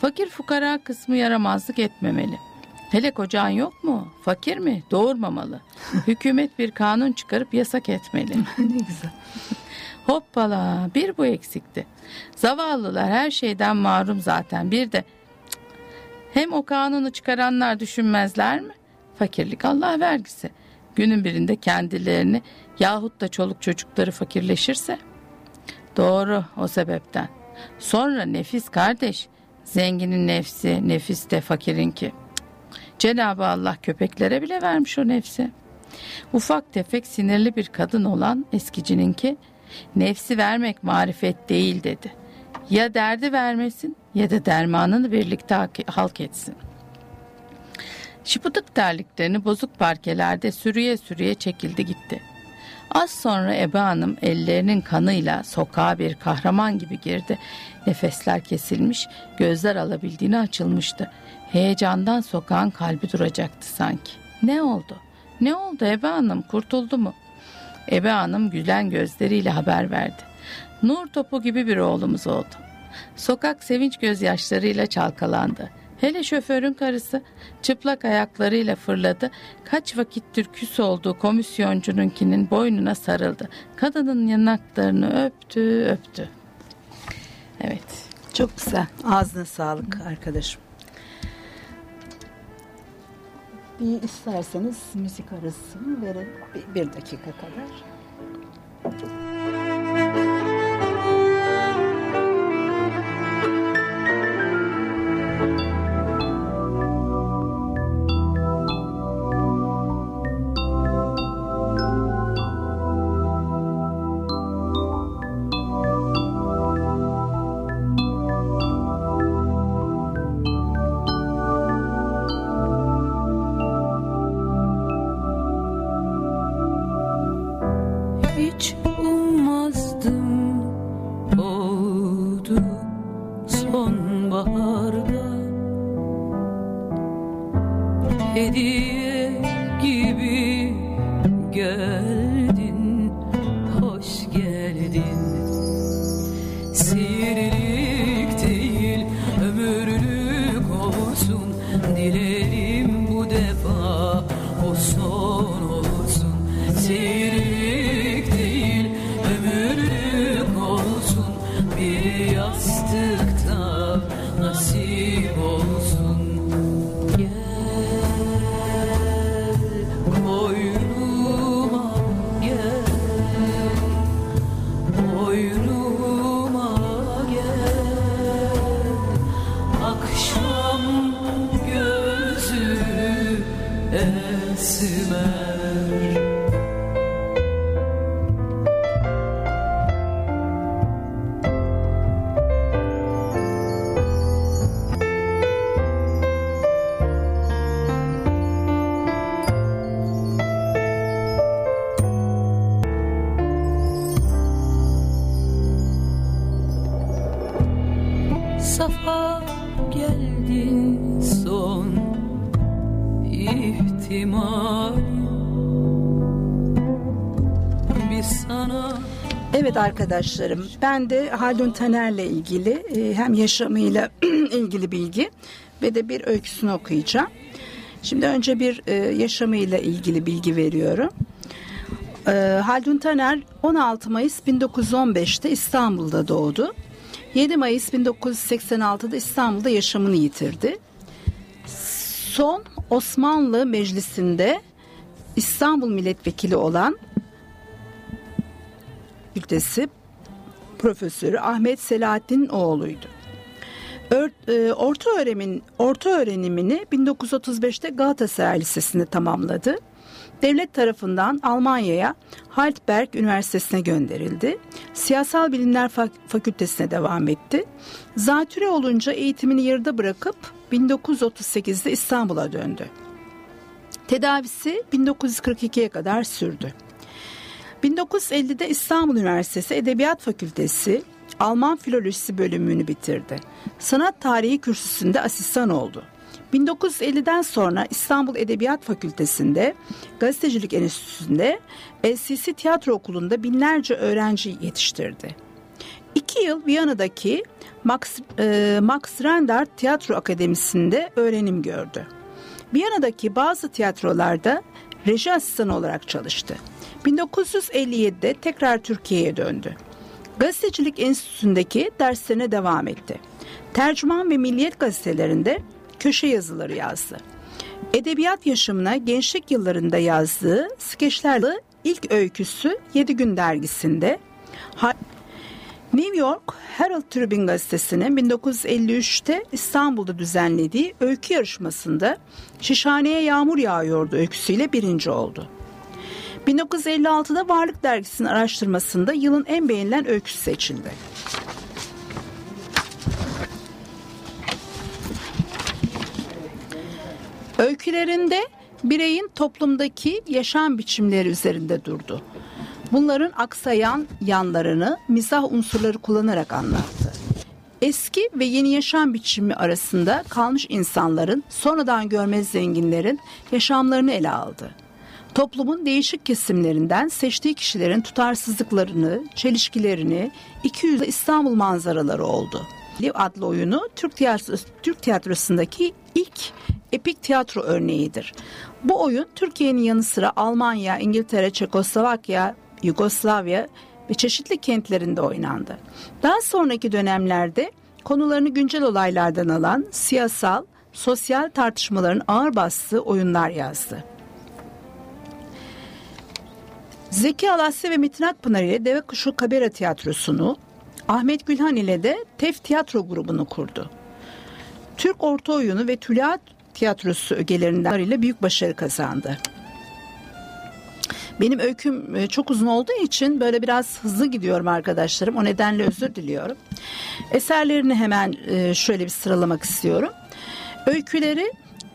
Fakir fukara kısmı yaramazlık etmemeli. Hele kocan yok mu? Fakir mi? Doğurmamalı. *laughs* Hükümet bir kanun çıkarıp yasak etmeli. *laughs* ne güzel. Hoppala bir bu eksikti. Zavallılar her şeyden mahrum zaten bir de hem o kanunu çıkaranlar düşünmezler mi? Fakirlik Allah vergisi. Günün birinde kendilerini yahut da çoluk çocukları fakirleşirse. Doğru o sebepten. Sonra nefis kardeş. Zenginin nefsi, nefis de fakirinki. Cenab-ı Allah köpeklere bile vermiş o nefsi. Ufak tefek sinirli bir kadın olan eskicininki nefsi vermek marifet değil dedi. Ya derdi vermesin ya da dermanını birlikte halk etsin. Şıpıdık terliklerini bozuk parkelerde sürüye sürüye çekildi gitti. Az sonra Ebe Hanım ellerinin kanıyla sokağa bir kahraman gibi girdi. Nefesler kesilmiş, gözler alabildiğini açılmıştı. Heyecandan sokağın kalbi duracaktı sanki. Ne oldu? Ne oldu Ebe Hanım? Kurtuldu mu? Ebe Hanım gülen gözleriyle haber verdi. Nur topu gibi bir oğlumuz oldu. Sokak sevinç gözyaşlarıyla çalkalandı. Hele şoförün karısı çıplak ayaklarıyla fırladı. Kaç vakittir küs olduğu komisyoncununkinin boynuna sarıldı. Kadının yanaklarını öptü öptü. Evet. Çok güzel. Ağzına sağlık arkadaşım. Bir isterseniz müzik arası verin. Bir, bir dakika kadar. Arkadaşlarım ben de Haldun Taner'le ilgili e, hem yaşamıyla *clears throat* ilgili bilgi ve de bir öyküsünü okuyacağım. Şimdi önce bir e, yaşamıyla ilgili bilgi veriyorum. Ee, Haldun Taner 16 Mayıs 1915'te İstanbul'da doğdu. 7 Mayıs 1986'da İstanbul'da yaşamını yitirdi. Son Osmanlı Meclisi'nde İstanbul Milletvekili olan Ültesi Profesörü Ahmet Selahattin oğluydu. E, orta öğrenimin orta öğrenimini 1935'te Galatasaray Lisesi'nde tamamladı. Devlet tarafından Almanya'ya Heidelberg Üniversitesi'ne gönderildi. Siyasal Bilimler Fakültesine devam etti. Zatüre olunca eğitimini yarıda bırakıp 1938'de İstanbul'a döndü. Tedavisi 1942'ye kadar sürdü. 1950'de İstanbul Üniversitesi Edebiyat Fakültesi Alman Filolojisi bölümünü bitirdi. Sanat tarihi kürsüsünde asistan oldu. 1950'den sonra İstanbul Edebiyat Fakültesi'nde, Gazetecilik Enstitüsü'nde, LCC Tiyatro Okulu'nda binlerce öğrenci yetiştirdi. İki yıl Viyana'daki Max, e, Max Randart Tiyatro Akademisi'nde öğrenim gördü. Viyana'daki bazı tiyatrolarda reji asistanı olarak çalıştı. 1957'de tekrar Türkiye'ye döndü. Gazetecilik Enstitüsü'ndeki derslerine devam etti. Tercüman ve Milliyet gazetelerinde köşe yazıları yazdı. Edebiyat yaşamına gençlik yıllarında yazdığı skeçlerle ilk öyküsü 7 Gün dergisinde New York Herald Tribune gazetesinin 1953'te İstanbul'da düzenlediği öykü yarışmasında Şişhaneye Yağmur Yağıyordu öyküsüyle birinci oldu. 1956'da Varlık Dergisi'nin araştırmasında yılın en beğenilen öyküsü seçildi. Öykülerinde bireyin toplumdaki yaşam biçimleri üzerinde durdu. Bunların aksayan yanlarını mizah unsurları kullanarak anlattı. Eski ve yeni yaşam biçimi arasında kalmış insanların, sonradan görmez zenginlerin yaşamlarını ele aldı. Toplumun değişik kesimlerinden seçtiği kişilerin tutarsızlıklarını, çelişkilerini, 200 İstanbul manzaraları oldu. Liv adlı oyunu Türk, tiyatrosu, Türk tiyatrosundaki ilk epik tiyatro örneğidir. Bu oyun Türkiye'nin yanı sıra Almanya, İngiltere, Çekoslovakya, Yugoslavya ve çeşitli kentlerinde oynandı. Daha sonraki dönemlerde konularını güncel olaylardan alan siyasal, sosyal tartışmaların ağır bastığı oyunlar yazdı. Zeki Alasya ve Metin Akpınar ile Deve Kuşu Kabera Tiyatrosu'nu, Ahmet Gülhan ile de TEF Tiyatro grubunu kurdu. Türk Orta Oyunu ve Tülat Tiyatrosu ögelerinden ile büyük başarı kazandı. Benim öyküm e, çok uzun olduğu için böyle biraz hızlı gidiyorum arkadaşlarım. O nedenle özür diliyorum. Eserlerini hemen e, şöyle bir sıralamak istiyorum. Öyküleri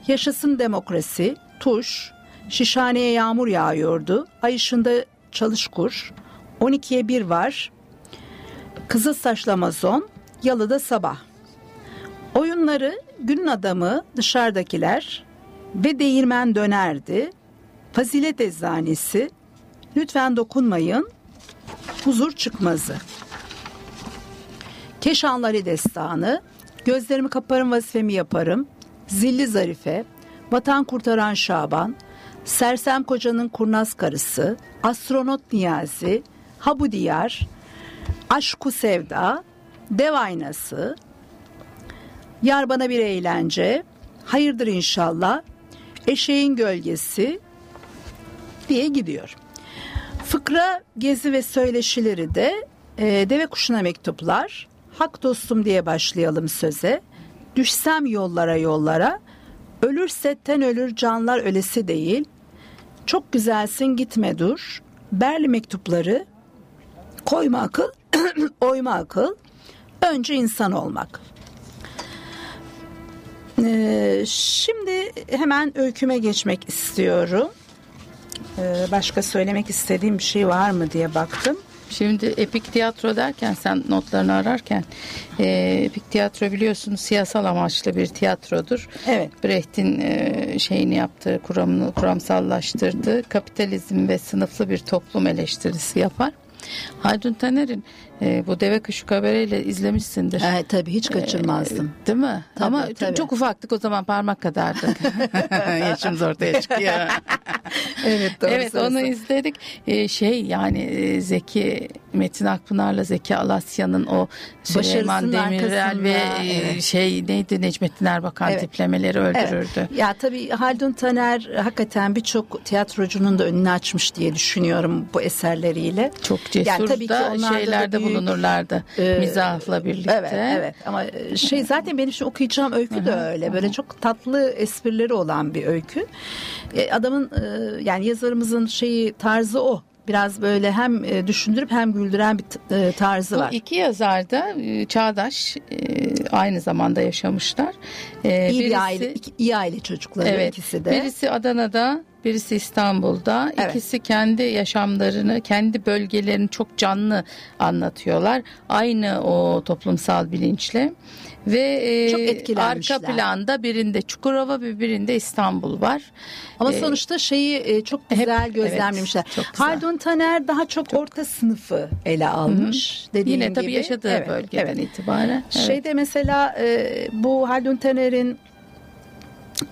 Yaşasın Demokrasi, Tuş, Şişhaneye Yağmur Yağıyordu, Ay ışığında Çalışkur, 12'ye 1 var, Kızıl Saçlı Amazon, Yalıda Sabah. Oyunları Günün Adamı, Dışarıdakiler ve Değirmen Dönerdi, Fazilet Eczanesi, Lütfen Dokunmayın, Huzur Çıkmazı. Keşanları Destanı, Gözlerimi Kaparım Vazifemi Yaparım, Zilli Zarife, Vatan Kurtaran Şaban, Sersem Koca'nın Kurnaz Karısı, Astronot Niyazi, Habu Diyar, Aşku Sevda, Dev Aynası, Yar Bana Bir Eğlence, Hayırdır İnşallah, Eşeğin Gölgesi diye gidiyor. Fıkra, gezi ve söyleşileri de e, Deve Kuşuna Mektuplar, Hak Dostum diye başlayalım söze, Düşsem yollara yollara, Ölürse ten ölür canlar ölesi değil, Çok güzelsin gitme dur, Berli mektupları, Koyma akıl, *clears throat* oyma akıl, Önce insan olmak. Ee, şimdi hemen öyküme geçmek istiyorum. Ee, başka söylemek istediğim bir şey var mı diye baktım. Şimdi epik tiyatro derken sen notlarını ararken e, epik tiyatro biliyorsunuz siyasal amaçlı bir tiyatrodur. Evet. Brecht'in e, şeyini yaptığı, kuramını kuramsallaştırdığı kapitalizm ve sınıflı bir toplum eleştirisi yapar. Haldun Taner'in e, bu Deve Kuşu Kabere'yle izlemişsindir. Evet tabii hiç kaçırmazdım. E, değil mi? Tabii, Ama tabii. çok ufaktık o zaman parmak kadardık. *laughs* *laughs* Yaşımız ortaya çıkıyor. *laughs* evet doğru Evet onu izledik. Ee, şey yani e, Zeki Metin Akpınar'la Zeki Alasya'nın o Süleyman Demirel ve e, evet. şey neydi Necmettin Erbakan evet. tiplemeleri öldürürdü. Evet. Ya tabii Haldun Taner hakikaten birçok tiyatrocunun da önünü açmış diye düşünüyorum bu eserleriyle. Çok cesur yani tabii da ki şeylerde da bulunurlardı e, mizahla birlikte. Evet evet ama e, şey zaten benim şimdi okuyacağım öykü de öyle. Böyle çok tatlı esprileri olan bir öykü. E, adamın e, yani yazarımızın şeyi tarzı o biraz böyle hem düşündürüp hem güldüren bir tarzı var. Bu iki yazar da çağdaş aynı zamanda yaşamışlar. İyi birisi, bir aile, iyi aile çocukları evet, ikisi de. Birisi Adana'da, birisi İstanbul'da. Evet. İkisi kendi yaşamlarını, kendi bölgelerini çok canlı anlatıyorlar. Aynı o toplumsal bilinçle ve e, arka planda birinde Çukurova bir birinde İstanbul var. Ama ee, sonuçta şeyi e, çok güzel hep, gözlemlemişler. Evet, çok Haldun Taner daha çok, çok orta sınıfı ele almış. Hı-hı. Dediğim Yine tabii gibi. yaşadığı evet, bölgeden evet. itibaren. Evet. Şeyde mesela e, bu Haldun Taner'in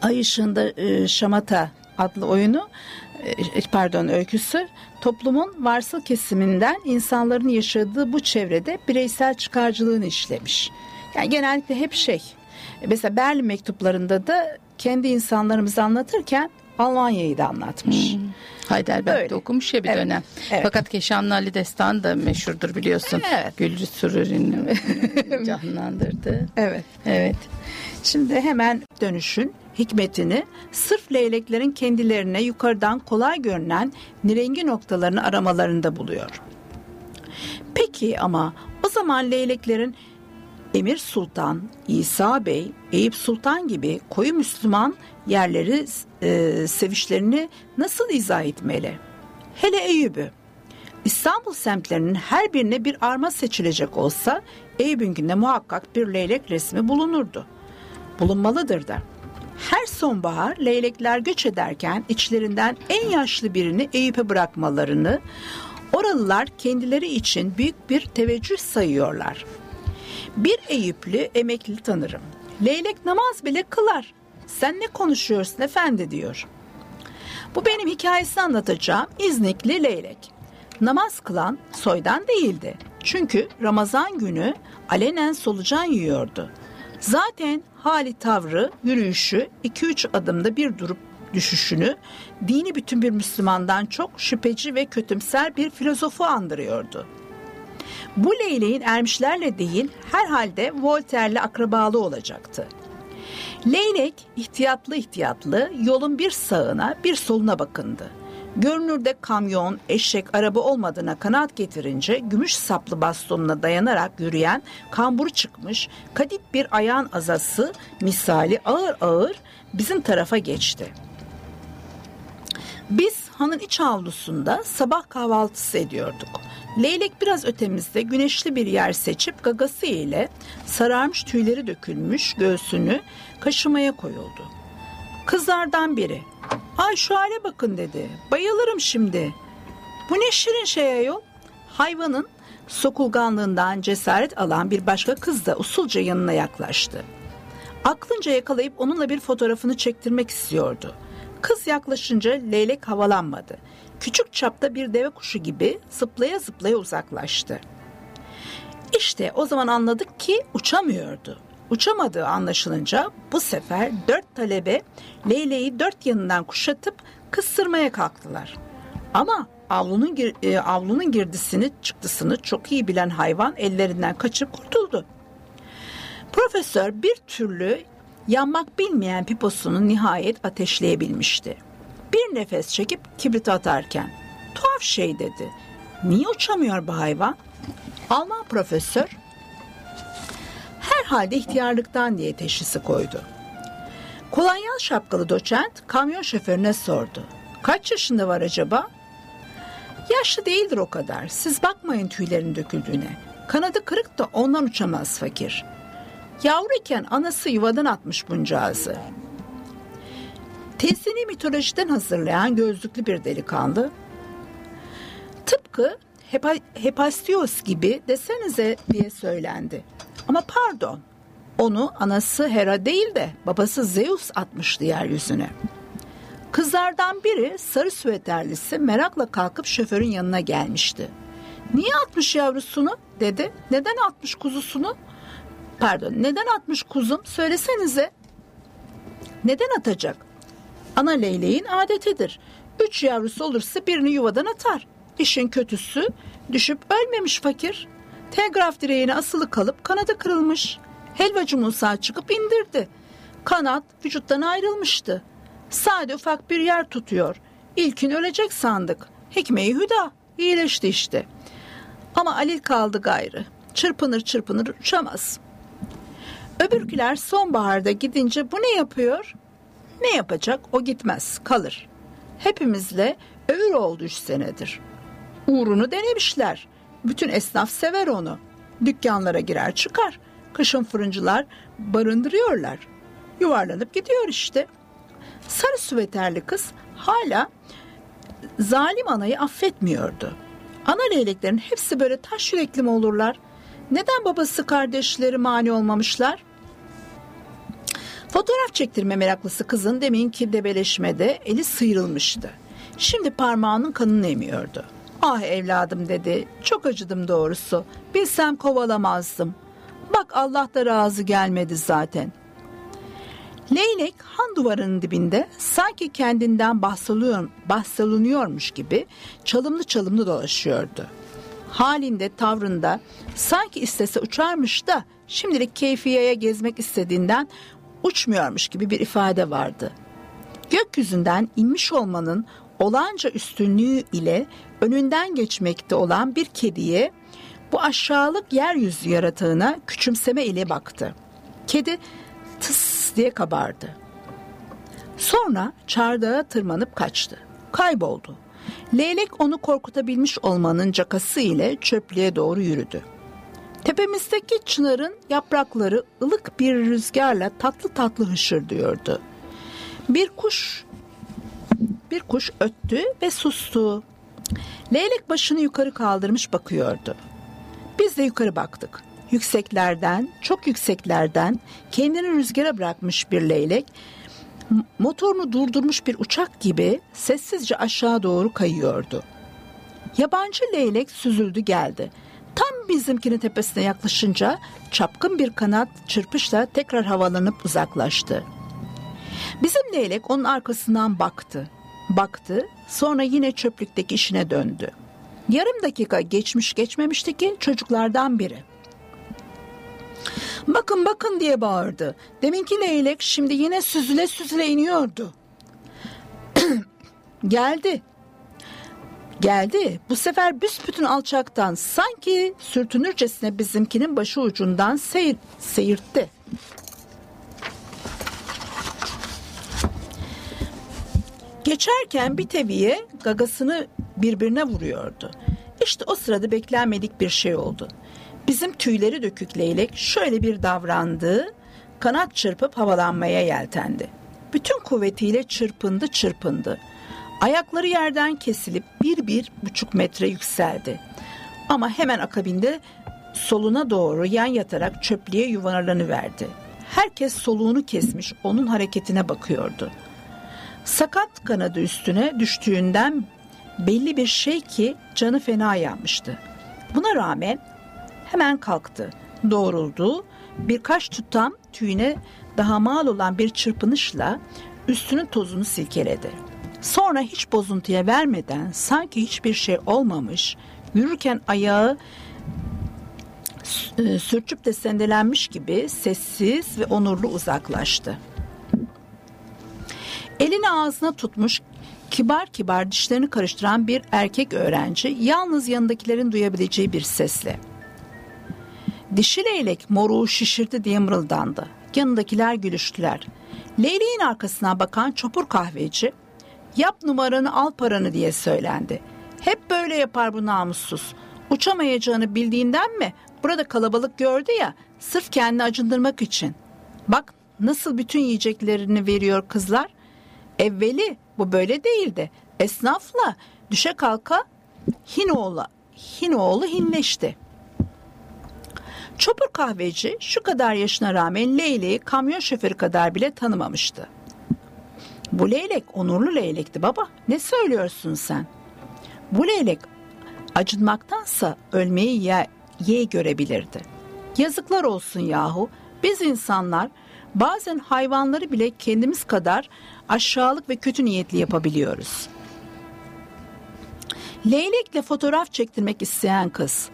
Ay ışığında Şamata adlı oyunu e, pardon öyküsü toplumun varsıl kesiminden insanların yaşadığı bu çevrede bireysel çıkarcılığını işlemiş. Yani genellikle hep şey. Mesela Berlin mektuplarında da kendi insanlarımızı anlatırken Almanya'yı da anlatmış. Hmm. Heidelberg'de okumuş ya bir evet. dönem. Evet. Fakat Keşanlı Ali Destan da meşhurdur biliyorsun. Evet. Gülcü Sürür'ün *laughs* canlandırdı. Evet. Evet. Şimdi hemen dönüşün hikmetini sırf leyleklerin kendilerine yukarıdan kolay görünen nirengi noktalarını aramalarında buluyor. Peki ama o zaman leyleklerin Emir Sultan, İsa Bey, Eyüp Sultan gibi koyu Müslüman yerleri e, sevişlerini nasıl izah etmeli? Hele Eyüp'ü. İstanbul semtlerinin her birine bir arma seçilecek olsa Eyüp'ün günde muhakkak bir leylek resmi bulunurdu. Bulunmalıdır da. Her sonbahar leylekler göç ederken içlerinden en yaşlı birini Eyüp'e bırakmalarını oralılar kendileri için büyük bir teveccüh sayıyorlar.'' Bir Eyüplü emekli tanırım. Leylek namaz bile kılar. Sen ne konuşuyorsun efendi diyor. Bu benim hikayesini anlatacağım İznikli leylek. Namaz kılan soydan değildi. Çünkü Ramazan günü alenen solucan yiyordu. Zaten hali tavrı, yürüyüşü 2-3 adımda bir durup düşüşünü dini bütün bir Müslümandan çok şüpheci ve kötümser bir filozofu andırıyordu. Bu leyleğin ermişlerle değil herhalde Voltaire'le akrabalı olacaktı. Leylek ihtiyatlı ihtiyatlı yolun bir sağına bir soluna bakındı. Görünürde kamyon, eşek, araba olmadığına kanaat getirince gümüş saplı bastonuna dayanarak yürüyen kamburu çıkmış kadip bir ayağın azası misali ağır ağır bizim tarafa geçti. Biz hanın iç avlusunda sabah kahvaltısı ediyorduk. Leylek biraz ötemizde güneşli bir yer seçip gagası ile sararmış tüyleri dökülmüş göğsünü kaşımaya koyuldu. Kızlardan biri ay şu hale bakın dedi bayılırım şimdi. Bu ne şirin şey ayol. Hayvanın sokulganlığından cesaret alan bir başka kız da usulca yanına yaklaştı. Aklınca yakalayıp onunla bir fotoğrafını çektirmek istiyordu. Kız yaklaşınca leylek havalanmadı küçük çapta bir deve kuşu gibi zıplaya zıplaya uzaklaştı. İşte o zaman anladık ki uçamıyordu. Uçamadığı anlaşılınca bu sefer dört talebe Leyle'yi dört yanından kuşatıp kıstırmaya kalktılar. Ama avlunun, gir, e, avlunun girdisini çıktısını çok iyi bilen hayvan ellerinden kaçıp kurtuldu. Profesör bir türlü yanmak bilmeyen piposunu nihayet ateşleyebilmişti bir nefes çekip kibrit atarken tuhaf şey dedi. Niye uçamıyor bu hayvan? Alman profesör herhalde ihtiyarlıktan diye teşhisi koydu. Kolonyal şapkalı doçent kamyon şoförüne sordu. Kaç yaşında var acaba? Yaşlı değildir o kadar. Siz bakmayın tüylerin döküldüğüne. Kanadı kırık da ondan uçamaz fakir. Yavruyken anası yuvadan atmış buncağızı. Tezini mitolojiden hazırlayan gözlüklü bir delikanlı. Tıpkı Hepa, Hepastios gibi desenize diye söylendi. Ama pardon, onu anası Hera değil de babası Zeus atmıştı yeryüzüne. Kızlardan biri sarı süveterlisi merakla kalkıp şoförün yanına gelmişti. Niye atmış yavrusunu dedi. Neden atmış kuzusunu? Pardon neden atmış kuzum söylesenize. Neden atacak? Ana leyleğin adetidir. Üç yavrusu olursa birini yuvadan atar. İşin kötüsü düşüp ölmemiş fakir. Telgraf direğine asılı kalıp kanadı kırılmış. Helvacı Musa çıkıp indirdi. Kanat vücuttan ayrılmıştı. Sade ufak bir yer tutuyor. İlkin ölecek sandık. Hikmeyi hüda. iyileşti işte. Ama Alil kaldı gayrı. Çırpınır çırpınır uçamaz. Öbürküler sonbaharda gidince bu ne yapıyor? Ne yapacak? O gitmez, kalır. Hepimizle ömür oldu üç senedir. Uğrunu denemişler. Bütün esnaf sever onu. Dükkanlara girer çıkar. Kışın fırıncılar barındırıyorlar. Yuvarlanıp gidiyor işte. Sarı süveterli kız hala zalim anayı affetmiyordu. Ana leyleklerin hepsi böyle taş yürekli mi olurlar? Neden babası kardeşleri mani olmamışlar? Fotoğraf çektirme meraklısı kızın deminki debeleşmede eli sıyrılmıştı. Şimdi parmağının kanını emiyordu. Ah evladım dedi. Çok acıdım doğrusu. Bilsem kovalamazdım. Bak Allah da razı gelmedi zaten. Leylek han duvarının dibinde sanki kendinden bahsoluyor, bahsolunuyormuş gibi çalımlı çalımlı dolaşıyordu. Halinde tavrında sanki istese uçarmış da şimdilik keyfiyeye gezmek istediğinden uçmuyormuş gibi bir ifade vardı. Gökyüzünden inmiş olmanın olanca üstünlüğü ile önünden geçmekte olan bir kediye bu aşağılık yeryüzü yaratığına küçümseme ile baktı. Kedi tıs diye kabardı. Sonra çardağa tırmanıp kaçtı. Kayboldu. Leylek onu korkutabilmiş olmanın cakası ile çöplüğe doğru yürüdü. Tepemizdeki çınarın yaprakları ılık bir rüzgarla tatlı tatlı hışırdıyordu. Bir kuş bir kuş öttü ve sustu. Leylek başını yukarı kaldırmış bakıyordu. Biz de yukarı baktık. Yükseklerden, çok yükseklerden kendini rüzgara bırakmış bir leylek motorunu durdurmuş bir uçak gibi sessizce aşağı doğru kayıyordu. Yabancı leylek süzüldü geldi. Tam bizimkinin tepesine yaklaşınca çapkın bir kanat çırpışla tekrar havalanıp uzaklaştı. Bizim leylek onun arkasından baktı. Baktı, sonra yine çöplükteki işine döndü. Yarım dakika geçmiş geçmemişti ki çocuklardan biri. Bakın bakın diye bağırdı. Deminki leylek şimdi yine süzüle süzüle iniyordu. *clears throat* Geldi. Geldi. Bu sefer büsbütün alçaktan sanki sürtünürcesine bizimkinin başı ucundan seyir, seyirtti. Geçerken bir teviye gagasını birbirine vuruyordu. İşte o sırada beklenmedik bir şey oldu. Bizim tüyleri dökük leylek şöyle bir davrandı, kanat çırpıp havalanmaya yeltendi. Bütün kuvvetiyle çırpındı çırpındı. Ayakları yerden kesilip bir bir buçuk metre yükseldi. Ama hemen akabinde soluna doğru yan yatarak çöplüğe yuvarlanıverdi. Herkes soluğunu kesmiş onun hareketine bakıyordu. Sakat kanadı üstüne düştüğünden belli bir şey ki canı fena yanmıştı. Buna rağmen hemen kalktı, doğruldu, birkaç tutam tüyüne daha mal olan bir çırpınışla üstünün tozunu silkeledi. Sonra hiç bozuntuya vermeden sanki hiçbir şey olmamış, yürürken ayağı e, sürçüp de sendelenmiş gibi sessiz ve onurlu uzaklaştı. Elini ağzına tutmuş kibar kibar dişlerini karıştıran bir erkek öğrenci yalnız yanındakilerin duyabileceği bir sesle Dişi leylek moruğu şişirdi diye mırıldandı. Yanındakiler gülüştüler. Leyleğin arkasına bakan çopur kahveci yap numaranı al paranı diye söylendi. Hep böyle yapar bu namussuz. Uçamayacağını bildiğinden mi burada kalabalık gördü ya sırf kendini acındırmak için. Bak nasıl bütün yiyeceklerini veriyor kızlar. Evveli bu böyle değildi. Esnafla düşe kalka Hinoğlu, Hinoğlu hinleşti.'' Çopur kahveci şu kadar yaşına rağmen Leyli'yi kamyon şoförü kadar bile tanımamıştı. Bu leylek onurlu leylekti baba. Ne söylüyorsun sen? Bu leylek acınmaktansa ölmeyi ye, ye görebilirdi. Yazıklar olsun yahu. Biz insanlar bazen hayvanları bile kendimiz kadar aşağılık ve kötü niyetli yapabiliyoruz. Leylekle fotoğraf çektirmek isteyen kız.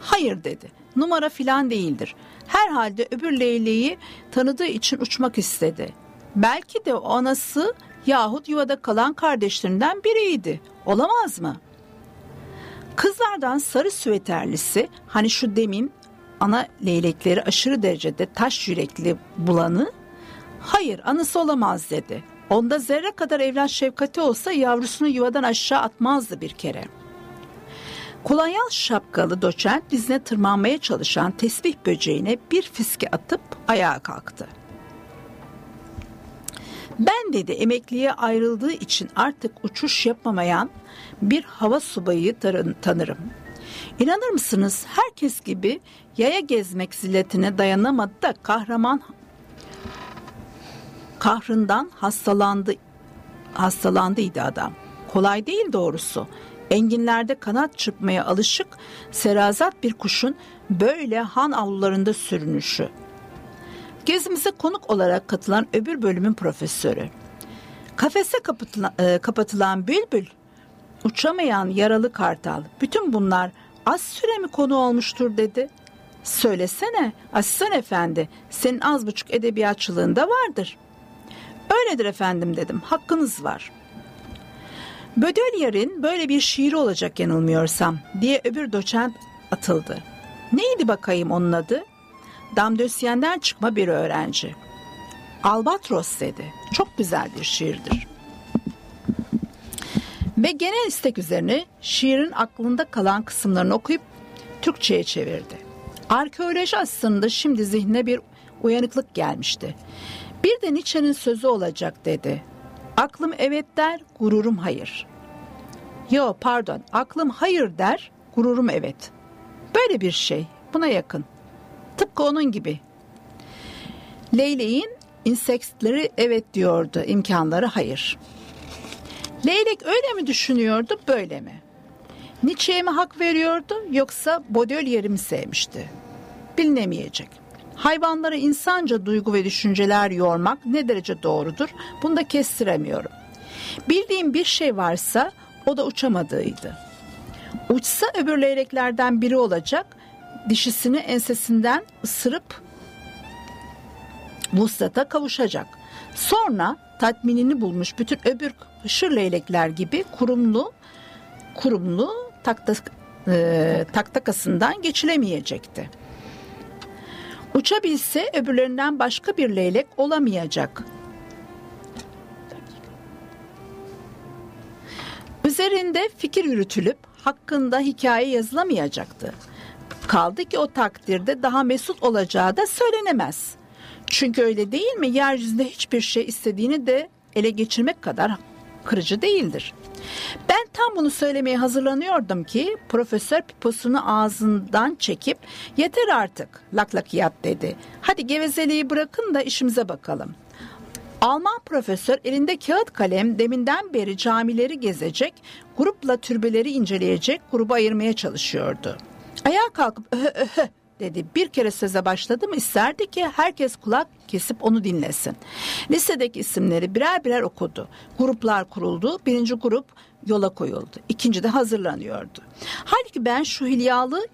Hayır dedi. Numara filan değildir. Herhalde öbür leyleği tanıdığı için uçmak istedi. Belki de anası yahut yuvada kalan kardeşlerinden biriydi. Olamaz mı? Kızlardan sarı süveterlisi hani şu demin ana leylekleri aşırı derecede taş yürekli bulanı hayır anısı olamaz dedi. Onda zerre kadar evlat şefkati olsa yavrusunu yuvadan aşağı atmazdı bir kere. Kolonyal şapkalı doçent dizine tırmanmaya çalışan tesbih böceğine bir fiske atıp ayağa kalktı. Ben dedi emekliye ayrıldığı için artık uçuş yapamayan bir hava subayı tanırım. İnanır mısınız herkes gibi yaya gezmek zilletine dayanamadı da kahraman kahrından hastalandı hastalandıydı adam. Kolay değil doğrusu. Enginlerde kanat çırpmaya alışık serazat bir kuşun böyle han avlularında sürünüşü. Gezimize konuk olarak katılan öbür bölümün profesörü. Kafese kapatılan, e, kapatılan bülbül, uçamayan yaralı kartal, bütün bunlar az süre mi konu olmuştur dedi. Söylesene Aslan Efendi, senin az buçuk edebiyatçılığında vardır. Öyledir efendim dedim, hakkınız var. Bödelyer'in böyle bir şiiri olacak yanılmıyorsam diye öbür doçent atıldı. Neydi bakayım onun adı? Damdösyen'den çıkma bir öğrenci. Albatros dedi. Çok güzel bir şiirdir. Ve genel istek üzerine şiirin aklında kalan kısımlarını okuyup Türkçe'ye çevirdi. Arkeoloji aslında şimdi zihnine bir uyanıklık gelmişti. Bir de Nietzsche'nin sözü olacak dedi. Aklım evet der, gururum hayır. Yo pardon, aklım hayır der, gururum evet. Böyle bir şey, buna yakın. Tıpkı onun gibi. Leyleğin insektleri evet diyordu, imkanları hayır. Leylek öyle mi düşünüyordu, böyle mi? Nietzsche'ye mi hak veriyordu yoksa Baudelaire'i mi sevmişti? Bilinemeyecek. Hayvanlara insanca duygu ve düşünceler yormak ne derece doğrudur bunu da kestiremiyorum. Bildiğim bir şey varsa o da uçamadığıydı. Uçsa öbür leyleklerden biri olacak, dişisini ensesinden ısırıp vuslata kavuşacak. Sonra tatminini bulmuş bütün öbür hışır leylekler gibi kurumlu kurumlu takta, e, taktakasından geçilemeyecekti. Uçabilse öbürlerinden başka bir leylek olamayacak. Üzerinde fikir yürütülüp hakkında hikaye yazılamayacaktı. Kaldı ki o takdirde daha mesut olacağı da söylenemez. Çünkü öyle değil mi? Yeryüzünde hiçbir şey istediğini de ele geçirmek kadar kırıcı değildir. Ben tam bunu söylemeye hazırlanıyordum ki profesör piposunu ağzından çekip yeter artık laklakiyat dedi. Hadi gevezeliği bırakın da işimize bakalım. Alman profesör elinde kağıt kalem deminden beri camileri gezecek, grupla türbeleri inceleyecek, grubu ayırmaya çalışıyordu. Ayağa kalkıp öhö öhö dedi. Bir kere söze başladı mı isterdi ki herkes kulak kesip onu dinlesin. Lisedeki isimleri birer birer okudu. Gruplar kuruldu. Birinci grup yola koyuldu. İkinci de hazırlanıyordu. Halbuki ben şu hilyalı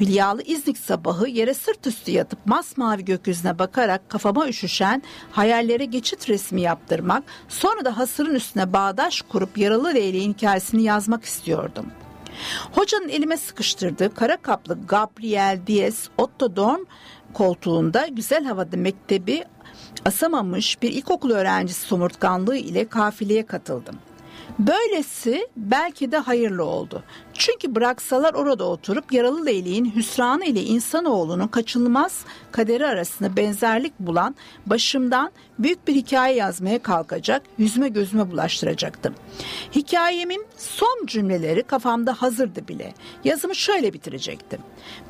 Hülyalı İznik sabahı yere sırt üstü yatıp masmavi gökyüzüne bakarak kafama üşüşen hayallere geçit resmi yaptırmak, sonra da hasırın üstüne bağdaş kurup yaralı leyleğin hikayesini yazmak istiyordum. Hocanın elime sıkıştırdığı kara kaplı Gabriel Diaz Otto Dorn koltuğunda güzel havada mektebi asamamış bir ilkokul öğrencisi somurtkanlığı ile kafileye katıldım. Böylesi belki de hayırlı oldu. Çünkü bıraksalar orada oturup yaralı leyleğin hüsranı ile insanoğlunun kaçınılmaz kaderi arasında benzerlik bulan başımdan büyük bir hikaye yazmaya kalkacak, yüzüme gözüme bulaştıracaktım. Hikayemin son cümleleri kafamda hazırdı bile. Yazımı şöyle bitirecektim.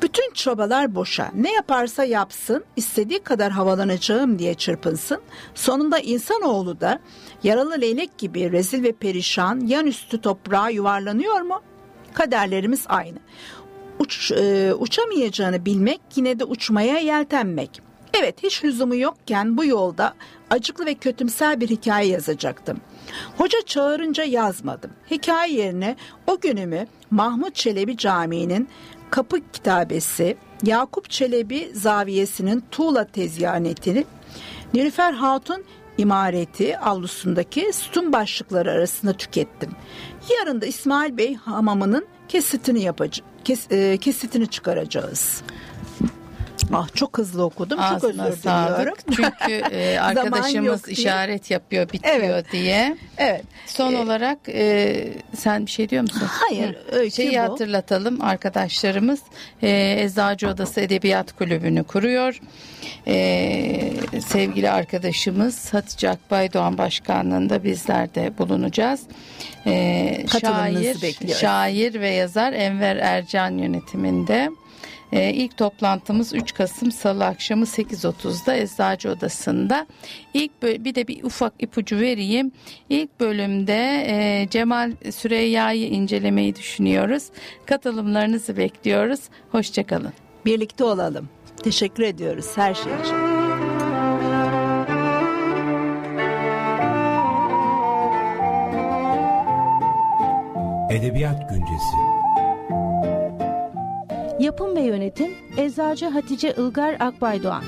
Bütün çabalar boşa. Ne yaparsa yapsın, istediği kadar havalanacağım diye çırpınsın. Sonunda insanoğlu da yaralı leylek gibi rezil ve perişan yan üstü toprağa yuvarlanıyor mu? Kaderlerimiz aynı. Uç, e, uçamayacağını bilmek yine de uçmaya yeltenmek. Evet hiç lüzumu yokken bu yolda acıklı ve kötümser bir hikaye yazacaktım. Hoca çağırınca yazmadım. Hikaye yerine o günümü Mahmut Çelebi Camii'nin kapı kitabesi, Yakup Çelebi Zaviyesi'nin tuğla tezyanetini, Nilüfer Hatun imareti avlusundaki sütun başlıkları arasında tükettim. Yarın da İsmail Bey hamamının kesitini yapacağız. Kes, e, kesitini çıkaracağız. Ah çok hızlı okudum. Ağzına çok özür diliyorum. *laughs* Çünkü e, arkadaşımız işaret yapıyor, bitiyor Evet. diye. Evet. Son Ee, olarak e, sen bir şey diyor musun? Hayır, öykü Şeyi bu. hatırlatalım arkadaşlarımız e, Eczacı Odası Edebiyat Kulübü'nü kuruyor. E, sevgili arkadaşımız Hatice Akbay Doğan Başkanlığı'nda bizler de bulunacağız. E, şair, bekliyoruz. şair ve yazar Enver Ercan yönetiminde. Ee, ilk toplantımız 3 Kasım Salı akşamı 8.30'da Eczacı Odası'nda. İlk bir de bir ufak ipucu vereyim. İlk bölümde e, Cemal Süreyya'yı incelemeyi düşünüyoruz. Katılımlarınızı bekliyoruz. Hoşçakalın. Birlikte olalım. Teşekkür ediyoruz her şey için. Edebiyat Güncesi Yapım ve yönetim Eczacı Hatice Ilgar Akbaydoğan